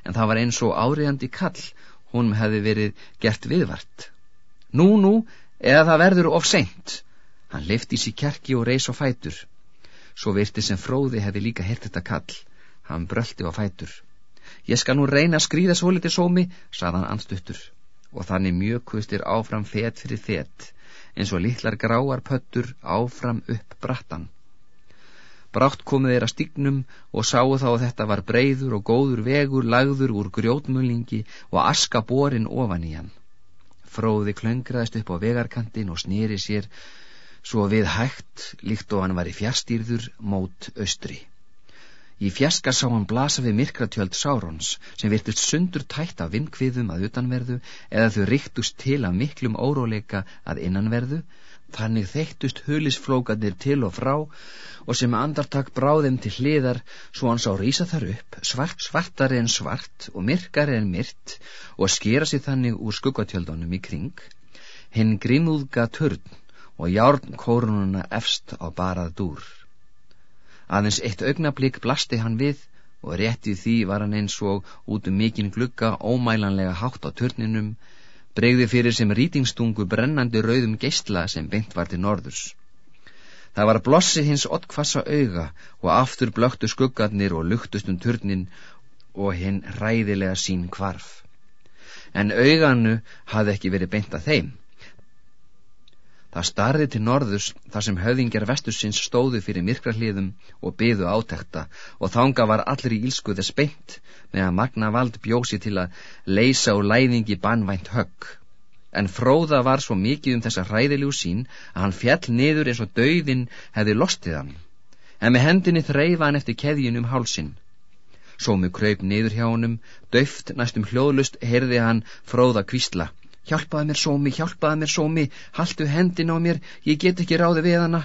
en það var eins og áriðandi kall, honum hefði verið gert viðvart. Nú, nú, eða það verður of seint. Hann lifti sér kjarki og reys á fætur. Svo virti sem fróði hefði líka hert þetta kall. Hann bröldi á fætur. Ég skal nú reyna að skrýða svo litið sómi, saðan anstuttur. Og þannig mjög kustir áfram fet fyrir fet, eins og litlar gráar pöttur áfram upp brattan. Brátt komið þeirra stignum og sáu þá að þetta var breyður og góður vegur lagður úr grjótmölingi og aska borin ofan í hann. Fróði klöngraðist upp á vegarkantin og snýri sér svo við hægt líkt og hann var í fjastýrður mót austri. Í fjaska sá hann blasa við myrkratjöld Sárons sem virtust sundur tætt af vindkviðum að utanverðu eða þau ríktust til af miklum óróleika að innanverðu Þannig þeittust hulisflókanir til og frá og sem andartak bráðum til hliðar svo hann sá rýsa þar upp, svart svartari en svart og myrkari en myrt og skera sér þannig úr skuggatjöldunum í kring. hinn grimúðga törn og járn kórununa efst á barað dúr. Aðeins eitt augnablík blasti hann við og rétt í því var hann eins og út um mikinn glugga ómælanlega hátt á törninum, bregði fyrir sem rýtingstungu brennandi rauðum geistla sem beint var til norðurs. Það var blossi hins ottkvassa auga og aftur blöktu skuggarnir og luktust um turnin og hinn ræðilega sín kvarf. En auganu hafði ekki verið beint að þeim. Það starði til norðus þar sem höfðingjar vestursins stóðu fyrir myrkrahliðum og byðu átekta og þánga var allir í ílsku þess beint með að magna vald bjósi til að leysa og læðingi bannvænt högg. En fróða var svo mikið um þessa hræðiljú sín að hann fjall niður eins og dauðin hefði lostið hann. En með hendinni þreyfa hann eftir keðjun um hálsin. Sómi kröyp niður hjá honum, döft næstum hljóðlust heyrði hann fróða kvísla. Hjálpaði mér sómi, hjálpaði mér sómi, haldu hendin á mér, ég get ekki ráði við hana.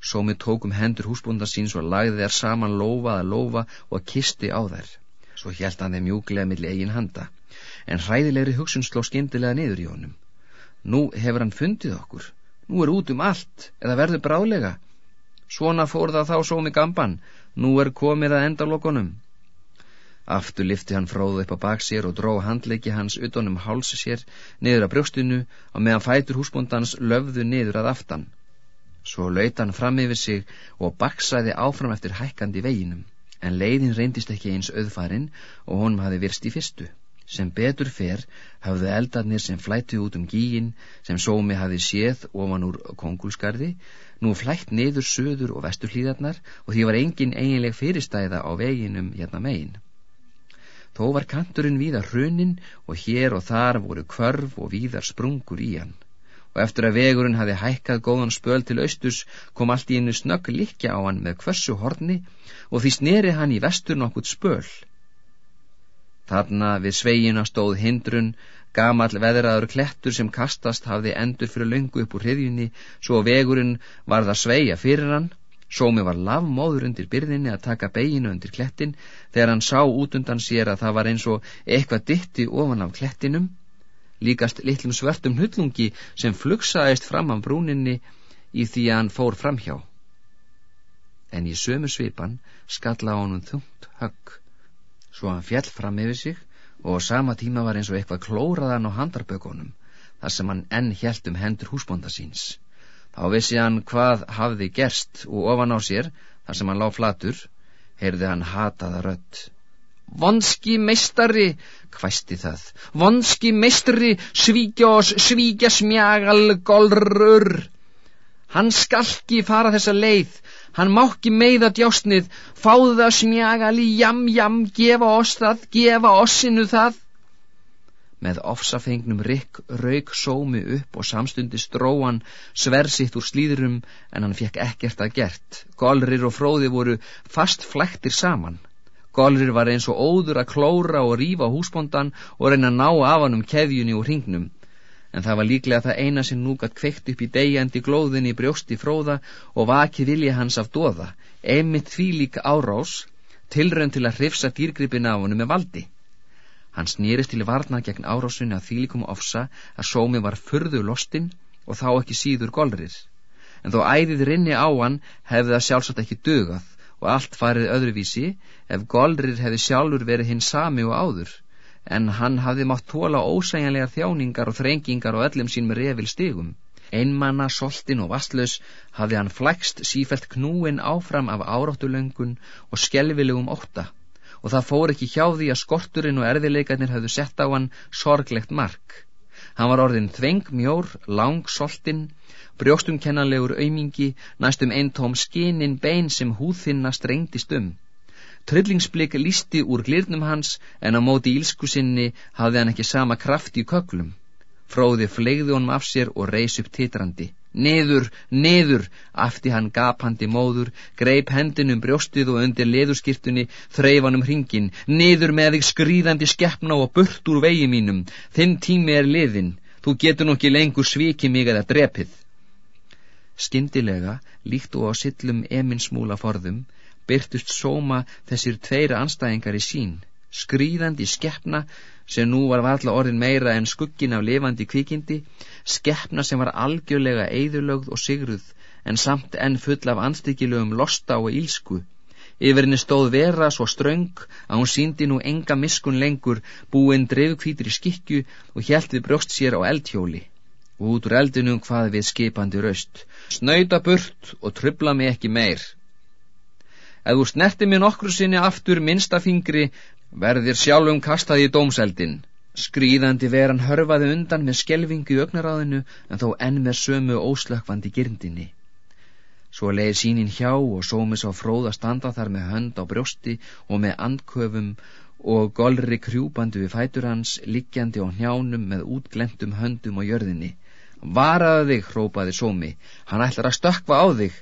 Sómi tók um hendur húsbúnda síns og lagði þær saman lofa að lofa og kisti á þær. Svo hjælt hann þeim mjúglega millir eigin handa. En hræðilegri hugsun sló skyndilega niður í honum. Nú hefur hann fundið okkur. Nú er út um allt, eða verður brálega. Svona fór það þá sómi gamban. Nú er komið að enda lokonum. Aftur lifti hann fróðu upp á bak sér og dró handleiki hans utanum háls sér niður að brjóstinu og meðan fætur húsbóndans löfðu niður að aftan. Svo lauta hann fram yfir sig og baksaði áfram eftir hækkandi veginum, en leiðin reyndist ekki eins auðfarin og honum hafi virst í fyrstu. Sem betur fer hafðu eldarnir sem flætti út um gíin, sem sómi hafi séð ofan úr kongulskarði, nú flætt niður söður og vesturhlýðarnar og því var engin eiginleg fyrirstæða á veginum hérna megin. Þó var kanturinn víðar hrunin og hér og þar voru kvörf og víðar sprungur í hann. Og eftir að vegurinn hafi hækkað góðan spöl til austus kom allt í einu snögg likja á hann með hversu horni og því sneri hann í vestur nokkurt spöl. Þarna við sveigina stóð hindrun, gamal veðraður klettur sem kastast hafði endur fyrir löngu upp úr hriðjunni svo vegurinn var það sveia fyrir hann Sómi var lavmóður undir byrðinni að taka beginu undir klettin þegar hann sá út undan sér að það var eins og eitthvað ditti ofan af klettinum, líkast litlum svörtum hnullungi sem flugsaðist fram af brúninni í því að hann fór framhjá. En í sömu svipan skalla á honum þungt högg, svo hann fjall fram yfir sig og á sama tíma var eins og eitthvað klóraðan á handarbökunum, þar sem hann enn hjælt um hendur húsbonda síns. Þá vissi hann hvað hafði gerst og ofan á sér, þar sem hann lág flatur, heyrði hann hataða rött. Vonski meistari, hvæsti það, vonski meistari, svíkja oss, svíkja smjagal, golrur. Hann skalki fara þessa leið, hann mákki meiða djásnið, fáða smjagali, jam, jam, gefa oss það, gefa ossinu það. Með ofsafengnum rikk rauk sómi upp og samstundi stróan sversitt úr slíðurum en hann fekk ekkert að gert. Golrir og fróði voru fast flæktir saman. Golrir var eins og óður að klóra og rífa húsbondan og reyna að ná af hann um keðjunni og hringnum. En það var líklega það eina sem nú gætt kveikt upp í degjandi glóðinni brjósti fróða og vaki vilja hans af doða, einmitt því líka árás, tilrönd til að hrifsa dýrgripina af hann með valdi. Hann snýrist til varna gegn árásunni að þýlikum ofsa að sómi var fyrðu lostinn og þá ekki síður golrir. En þó æðið rinni á hann hefði það sjálfsagt ekki dögað og allt farið öðruvísi ef golrir hefði sjálfur verið hinn sami og áður. En hann hafði mátt tóla ósæjanlegar þjáningar og þrengingar og öllum sín með revil stigum. Einmanna, soltin og vastlaus hafði hann flækst sífælt knúin áfram af áráttulöngun og skelvilegum ótta og það fór ekki hjá því að skorturinn og erðileikarnir hafðu sett á hann sorglegt mark. Hann var orðin þveng mjór, lang soltinn, brjóstum kennanlegur aumingi, næstum eintóm skinin bein sem húðfinna strengtist um. Trillingsblik lísti úr glirnum hans en á móti ílskusinni hafði hann ekki sama kraft í köklum. Fróði flegði honum af sér og reys upp titrandi. Niður, niður, afti hann gapandi móður, greip hendinum brjóstið og undir leðurskirtunni þreifanum hringin, niður með þig skrýðandi skeppna og burt úr vegi mínum, þinn tími er liðin, þú getur nokkið lengur svikið mig eða drepið. Skyndilega, líkt og á sillum eminsmúla forðum, byrtust sóma þessir tveira anstæðingar í sín, skrýðandi skeppna sem nú var varla orðin meira en skuggin af levandi kvikindi, skeppna sem var algjörlega eidulögð og sigruð, en samt enn full af anstíkilegum losta og ílsku. Yfir henni stóð vera svo ströng að hún síndi nú enga miskun lengur, búinn dreifkvítur í skikju og hjælt við brjóst sér á eldhjóli. Og út úr eldinu hvað við skipandi raust. Snauta burt og trubla mig ekki meir. Ef þú snerti mér nokkru sinni aftur minnsta fingri, verðir sjálfum kastað í dómseldin. Skrýðandi veran hörfaði undan með skelvingu í ögnaráðinu en þó enn með sömu óslökvandi girndinni. Svo leiði sínin hjá og sómis á fróða standa þar með hönd á brjósti og með andköfum og golri krjúbandi við fætur hans, liggjandi á njánum með útglemtum höndum og jörðinni. Varaðu þig, hrópaði sómi, hann ætlar að stökva á þig.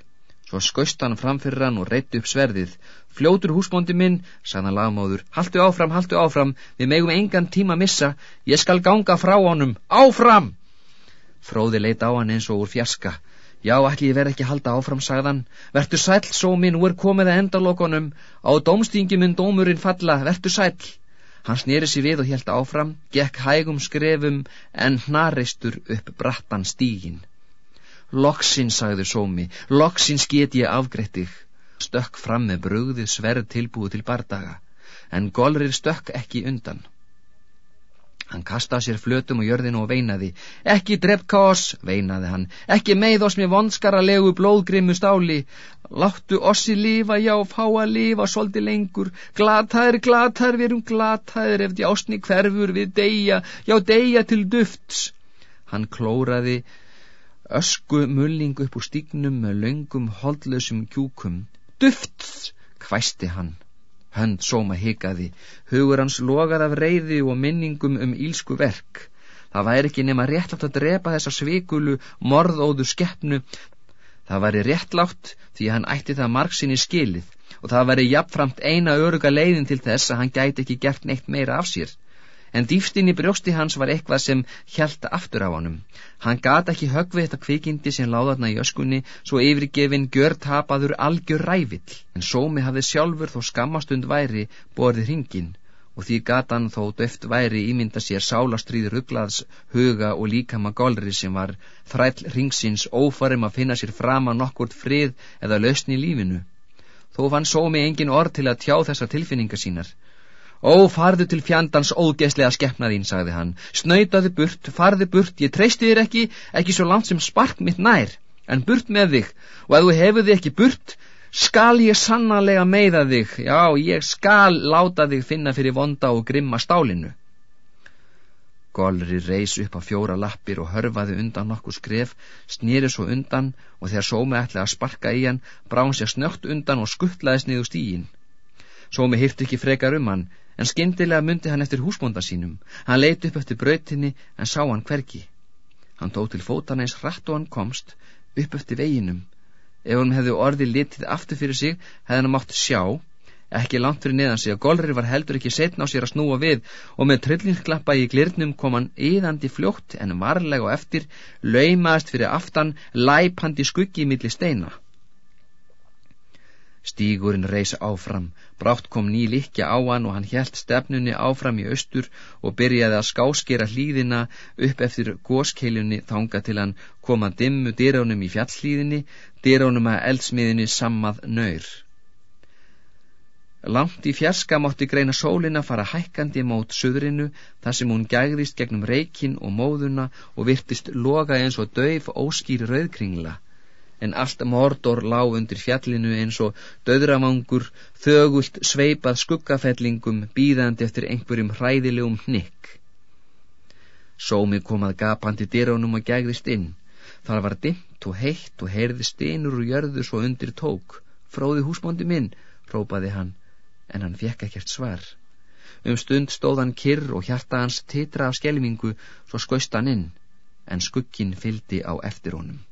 Svo skauðst hann framfyrir hann og reytti upp sverðið. Fljótur húsbóndi minn, sagðan lagmáður, haldu áfram, haldu áfram, við megum engan tíma missa, ég skal ganga frá honum, áfram! Fróði leit á hann eins og úr fjaska. Já, ætli ég verð ekki halda áfram, sagðan. Vertu sæl, sómi, nú er komið að endalokonum. Á dómstingi mun dómurinn falla, vertu sæl. Hann snýri sér við og helt áfram, gekk hægum skrefum en hnaristur upp brattan stígin. Loksins, sagði Sómi, loksins get ég afgreitt þig. Stökk fram með brugðið sverð tilbúið til bardaga, en Golrir stökk ekki undan. Hann kastaði sér flötum og jörðinu og veinaði. Ekki drefka oss, veinaði hann, ekki með oss með vonskaralegu blóðgrimmu stáli. Láttu ossi lífa, já, fá að lífa svolítið lengur. Glataðir, glataðir, við erum glataðir, ef djásni hverfur við deyja, já, deyja til dufts. Hann klóraði ösku mulling upp úr stígnum með laungum holdlausum kjúkum. Duft! hvæsti hann. Hönd sóma hikaði, hugur hans logar af reyði og minningum um ílsku verk. Það væri ekki nema réttlátt að drepa þessa svikulu, morðóðu skeppnu. Það væri réttlátt því hann ætti það margsinni skilið og það væri jafnframt eina öruga leiðin til þess að hann gæti ekki gert neitt meira af sér en dýfstinn í brjósti hans var eitthvað sem hjælta aftur á honum. Hann gata ekki högvið þetta kvikindi sem láðarna í öskunni, svo yfirgefin gjör tapaður algjör rævill, en sómi hafði sjálfur þó skammastund væri borðið hringin, og því gatan þó döft væri ímynda sér sálastrýður ugglaðs huga og líkama golri sem var þræll ringsins ófarum að finna sér fram að nokkurt frið eða lausni í lífinu. Þó fann sómi engin orð til að tjá þessar tilfinningar sínar, Ó, farðu til fjandans ógeðslega skeppna þín, sagði hann. Snautaði burt, farði burt, ég treysti þér ekki, ekki svo langt sem spark mitt nær, en burt með þig, og ef þú hefur þig ekki burt, skal ég sannarlega meiða þig, já, ég skal láta þig finna fyrir vonda og grimma stálinu. Golri reys upp á fjóra lappir og hörfaði undan nokkuð skref, snýri svo undan og þegar sómi ætlaði að sparka í hann, brá hann sér snögt undan og skuttlaðist niður stígin. Sómi hýrti ekki frekar um hann, en skyndilega myndi hann eftir húsbónda sínum. Hann leiti upp eftir brautinni en sá hann hverki. Hann tók til fótana eins hratt og hann komst upp eftir veginum. Ef hann hefði orðið litið aftur fyrir sig, hefði hann mátt sjá, ekki langt fyrir neðan sig, að Golri var heldur ekki setna á sér að snúa við og með trillingklappa í glirnum kom hann yðandi fljótt en varlega og eftir, laumaðist fyrir aftan, læpandi skuggi millir steina. Stígurinn reys áfram, brátt kom ný likja á hann og hann hjælt stefnunni áfram í austur og byrjaði að skáskera hlýðina upp eftir góskeilunni þanga til hann koma dimmu dyránum í fjallhlýðinni, dyránum að eldsmiðinni sammað nöyr. Langt í fjarska mátti greina sólina fara hækkandi mót söðrinu þar sem hún gægðist gegnum reikin og móðuna og virtist loga eins og döif óskýr rauðkringla en allt mordor lág undir fjallinu eins og döðramangur þögult sveipað skuggafellingum býðandi eftir einhverjum hræðilegum hnykk. Sómi kom að gapandi dyránum og gægðist inn. Það var dimt og heitt og heyrði steinur og jörðu svo undir tók. Fróði húsbóndi minn, rópaði hann, en hann fekk ekkert svar. Um stund stóð hann kyrr og hjarta hans titra af skelmingu, svo skauðst hann inn, en skuggin fyldi á eftir honum.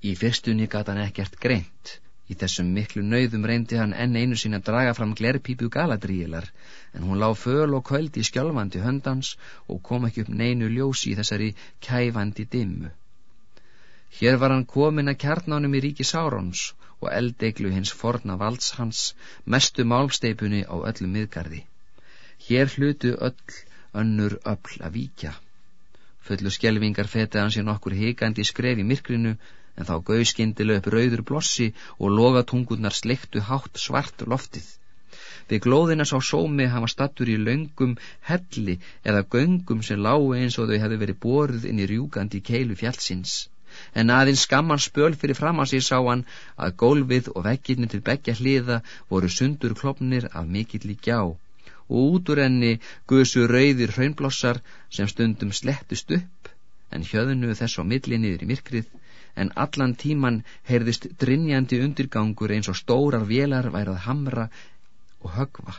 Í fyrstunni gata hann ekkert greint. Í þessum miklu nauðum reyndi hann enn einu sín að draga fram glerpípu galadrílar, en hún lág föl og kvöldi skjálfandi höndans og kom ekki upp neinu ljósi í þessari kæfandi dimmu. Hér var hann komin að kjarnánum í ríki Sárons og eldeglu hins forna valds hans, mestu málsteipunni á öllum miðgarði. Hér hlutu öll önnur öll að víkja. Fullu skjelvingar fetið hann sér nokkur hikandi skref í myrkrinu en þá gauð skindileg upp rauður blossi og logatungurnar sleiktu hátt svart loftið. Við glóðina sá sómi hafa stattur í laungum helli eða göngum sem lágu eins og þau hefði verið boruð inn í rjúkandi keilu fjallsins. En aðeins skamman spöl fyrir fram á sig sá hann að gólfið og vekkirni til begja hliða voru sundur klopnir af mikill í gjá og út úr enni guðsu rauðir hraunblossar sem stundum slettust upp en hjöðnu þess á milli niður í myrkrið en allan tíman heyrðist drinjandi undirgangur eins og stórar vélar værað hamra og högva.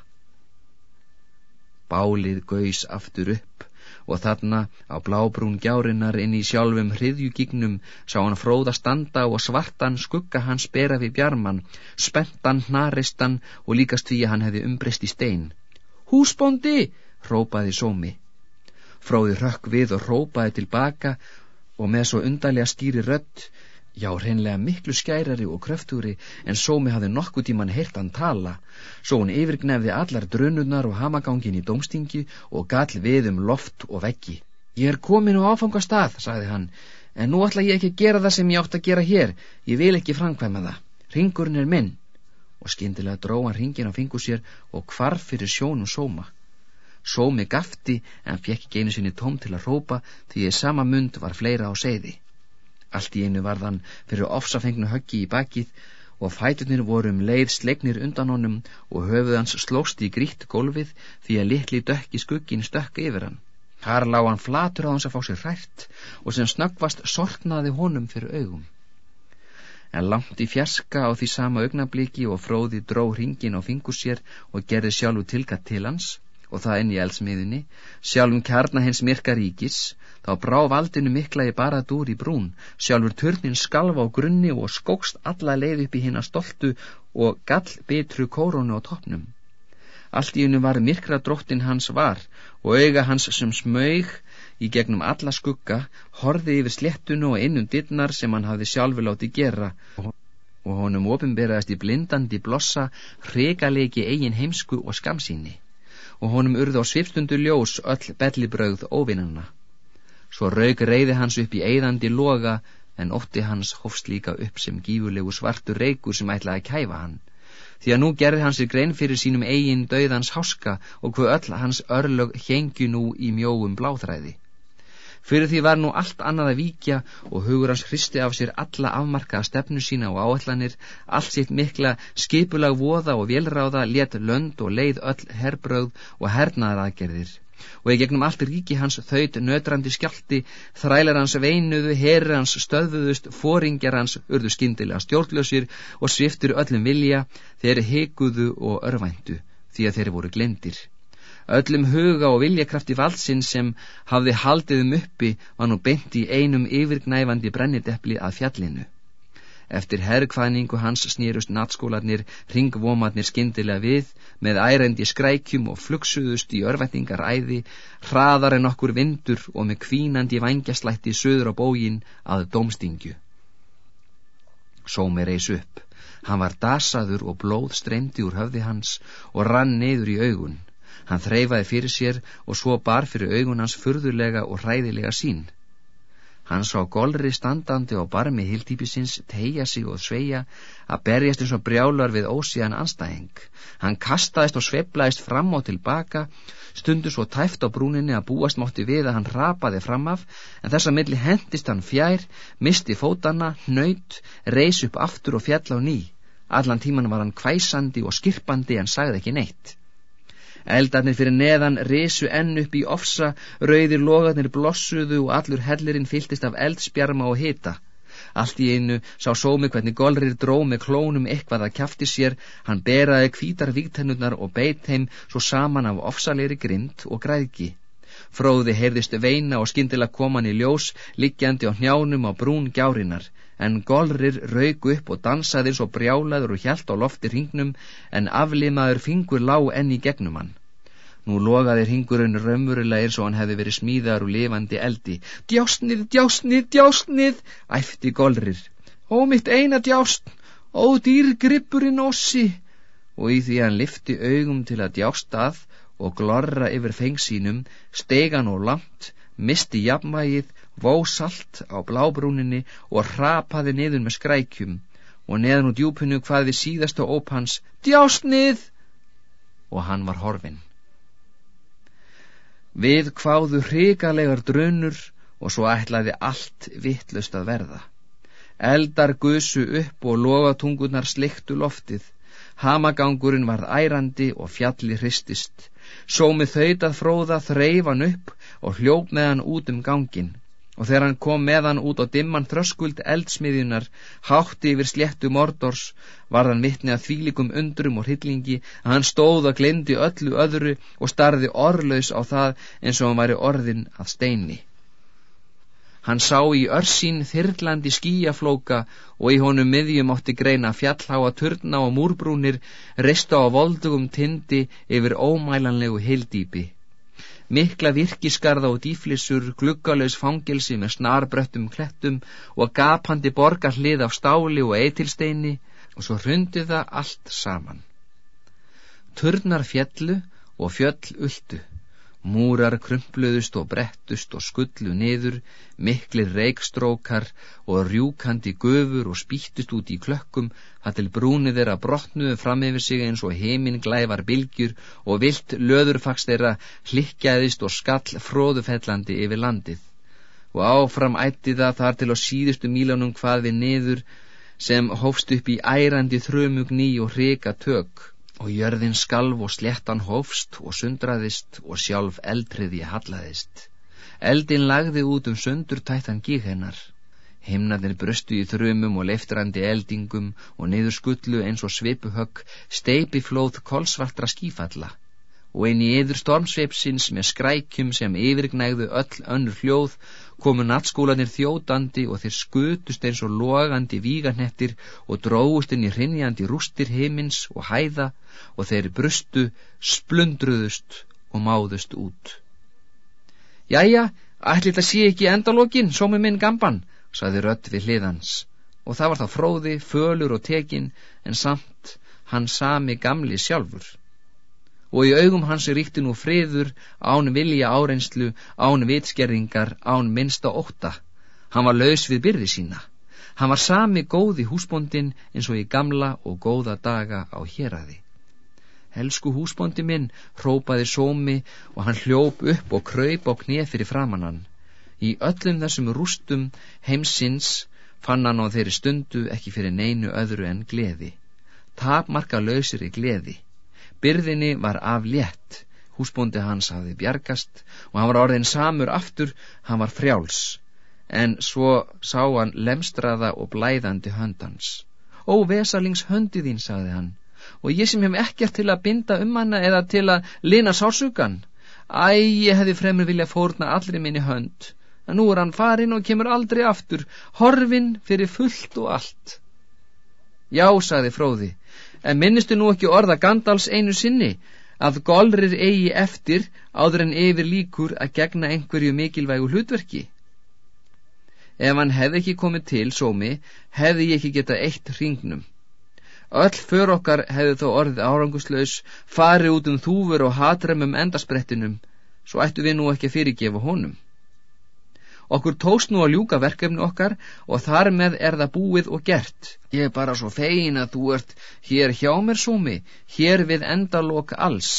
Bálið gaus aftur upp og þarna á blábrún gjárinnar inn í sjálfum hriðjugignum sá hann fróða standa og svartan skugga hans bera við bjarman, spentan, hnaristan og líkast því að hann hefði umbreyst í stein. Húsbóndi! rópaði sómi. Fróði rökk við og rópaði tilbaka og með svo undarlega stýri rött Já, reynlega miklu skærari og kröftúri en Sómi hafði nokkuð tíman heyrt hann tala, svo hún yfirgnefði allar drönurnar og hamagangin í domstingi og gall við um loft og veggi. Ég er komin á áfangastað, sagði hann, en nú ætla ég ekki að gera það sem ég átt að gera hér, ég vil ekki framkvæma það. Ringurinn er minn. Og skindilega dró hann ringin á fingur sér og kvarf fyrir sjónum Sóma. Sómi gafti en fekk ekki einu sinni tóm til að rópa því í sama mund var fleira á seiði. Allt í einu varðan fyrir ofsafengnu höggi í bakið og fæturnir voru um leið slegnir undan honum og höfuð hans slóst í grítt gólfið því að litli dökki skuggin stökk yfir hann. Þar lág hann flatur á hans að fá sér hrætt og sem snöggvast sortnaði honum fyrir augum. En langt í fjerska á því sama augnabliki og fróði dró hringin á fingur sér og gerði sjálfu tilgatt til hans og það inn í elsmiðinni, sjálfum kjarna hins myrka ríkis. Þá brá valdinu mikla í baradúr í brún, sjálfur törnin skalva á grunni og skókst alla leið upp í hinn að stoltu og gall bitru kórónu á toppnum. Allt í unum var myrkra dróttin hans var og auga hans sem smög í gegnum alla skugga, horði yfir slettunu og innum dittnar sem hann hafði sjálfur látið gera. Og honum ofinberaðist í blindandi blossa, hregalegi eigin heimsku og skamsíni og honum urði á svipstundu ljós öll bellibrögð óvinnanna. Svo raug reyði hans upp í eigðandi loga en ótti hans hófst líka upp sem gífurlegu svartur reykur sem ætlaði að kæfa hann. Því að nú gerði hans sér grein fyrir sínum eigin döðans háska og hvað öll hans örlög hengju nú í mjóum bláþræði. Fyrir því var nú allt annað að víkja og hugur hans hristi af sér alla afmarkaða stefnu sína og áallanir, allt sitt mikla skipulag voða og velráða, let lönd og leið öll herbröð og hernaðaraðgerðir og í gegnum allt ríki hans þaut nötrandi skjálti, þrælar hans veinuðu, herri hans stöðuðust, fóringjar hans urðu skindilega stjórnlausir og sviftur öllum vilja, þeir heikuðu og örvæntu, því að þeir voru glendir. Öllum huga og viljakrafti valsinn sem hafði haldið um uppi var nú beint í einum yfirgnæfandi brennidepli að fjallinu. Eftir herrkvæningu hans snýrust natskólanir, ringvomarnir skindilega við, með ærendi skrækjum og flugsuðust í örvætningar æði, hraðar en okkur vindur og með kvínandi vangjaslætti söður á bógin að domstingju. Sómi reys upp. Hann var dasaður og blóð streymdi úr höfði hans og rann neyður í augun. Hann þreyfaði fyrir sér og svo bar fyrir augun hans furðulega og hræðilega sín. Hann sá golri standandi á barmi hildýpisins tegja sig og sveia að berjast eins og brjálar við ósíðan anstæðing. Hann kastaðist og sveblaðist fram og tilbaka, stundu svo tæft á brúninni að búast mátti við að hann rapaði framaf, en þess að milli hendist hann fjær, misti fótana, nöyt, reys upp aftur og fjall á ný. Allan tíman var hann kvæsandi og skirpandi en sagði ekki neitt. Eldarnir fyrir neðan risu enn upp í ofsa, rauðir logarnir blossuðu og allur hellirinn fyltist af eldspjarma og hita. Allt í einu sá sómi hvernig golrir dró með klónum eitthvað að kjafti sér, hann beraði kvítar vígtennurnar og beit heim svo saman af ofsalegri grind og græðki. Fróði heyrðist veina og skindilega koman í ljós, liggjandi á hnjánum á brún gjárinar en golrir rauk upp og dansaði svo brjálaður og hjælt á lofti hringnum en aflimaður fingur lág enn í gegnum hann. Nú logaði hringurinn raumurilega eins og hann hefði verið smíðar og lifandi eldi. Djásnið, djásnið, djásnið, æfti golrir. Ó mitt eina djásn, ó dýr grippurinn ossi. Og í því hann lifti augum til að djásta að og glorra yfir fengsínum, steigan og langt, misti jafnvægið, vó salt á blábrúninni og rapaði niður með skrækjum og neðan úr djúpunu hvað við síðasta óp hans, djásnið! Og hann var horfin. Við hváðu hrikalegar drönur og svo ætlaði allt vittlust að verða. Eldar gusu upp og logatungurnar sliktu loftið. Hamagangurinn varð ærandi og fjalli hristist. Sómið þauðt að fróða þreif hann upp og hljóp með hann út um gangin. Og þegar hann kom með hann út á dimman þröskuld eldsmiðjunar, hátti yfir sléttu mordors, var hann vittni að þvílikum undrum og hryllingi að hann stóð að glemdi öllu öðru og starði orðlaus á það eins og hann væri orðin að steini. Hann sá í örsín þyrlandi skíjaflóka og í honum miðjum átti greina fjallháa turna og múrbrúnir rista á voldugum tindi yfir ómælanlegu heildýpi. Mikla virkiskarða og dýflissur, gluggalös fangilsi með snarbröttum klettum og gapandi borgar hlið af stáli og eitilsteini og svo hrundi það allt saman. Turnar fjallu og fjöll ultu. Múrar krumpluðust og brettust og skullu niður, miklir reikstrókar og rjúkandi gufur og spýttust út í klökkum, það til brúnið þeirra brotnuðu fram yfir sig eins og heiminn glævar bilgjur og vilt löðurfaks þeirra hlikkjaðist og skall fróðufellandi yfir landið. Og áfram ætti það þar til á síðustu mílanum hvað við niður sem hófst upp í ærandi þrömugni og hrika tök og jörðin skalv og sléttan hófst og sundraðist og sjálf eldriði hallaðist. Eldin lagði út um sundur tættan gík hennar. Himnaðin brustu í þrumum og leftrandi eldingum og niður skullu eins og svipuhögg steipi flóð kolsvartra skífalla og einn í yður stormsveipsins með skrækjum sem yfirgnægðu öll önnur hljóð komu nattskólanir þjótandi og þeir skutust eins og logandi víganettir og dróust inn í hrinjandi rústir heimins og hæða og þeir brustu, splundruðust og máðust út. Jæja, ætli þetta sé ekki endalógin, sómi minn gamban, saði rött við hliðans og það var þá fróði, fölur og tekin en samt hann sami gamli sjálfur og í augum hans ríkti nú friður, án vilja árenslu, án vitskerringar, án minsta óta. Hann var laus við byrði sína. Hann var sami góði húsbóndin eins og í gamla og góða daga á héræði. Helsku húsbóndi minn, hrópaði sómi og hann hljóp upp og kröyp á knið fyrir framannan. Í öllum þessum rústum heimsins fann hann á þeirri stundu ekki fyrir neinu öðru en gleði. Tapmarka lausir í gleði. Byrðinni var af létt, húsbóndi hans hafði bjargast og hann var orðin samur aftur, hann var frjáls, en svo sá hann lemstraða og blæðandi höndans. Ó, vesalings höndi þín, sagði hann, og ég sem hef ekkert til að binda um hana eða til að lina sásugan. Æ, ég hefði fremur vilja fórna allri minni hönd, en nú er hann farin og kemur aldrei aftur, horfin fyrir fullt og allt. Já, sagði fróði, en minnistu nú ekki orða Gandals einu sinni að golrir eigi eftir áður en yfir líkur að gegna einhverju mikilvægu hlutverki? Ef hann hefði ekki komið til sómi hefði ég ekki getað eitt hringnum. Öll för okkar hefði þó orðið áranguslaus farið út um þúfur og hatremum endasprettinum. Svo ættu við nú ekki að fyrirgefa honum Okkur tóst nú að ljúka verkefni okkar og þar með er það búið og gert. Ég er bara svo fegin að þú ert hér hjá mér súmi, hér við endalok alls.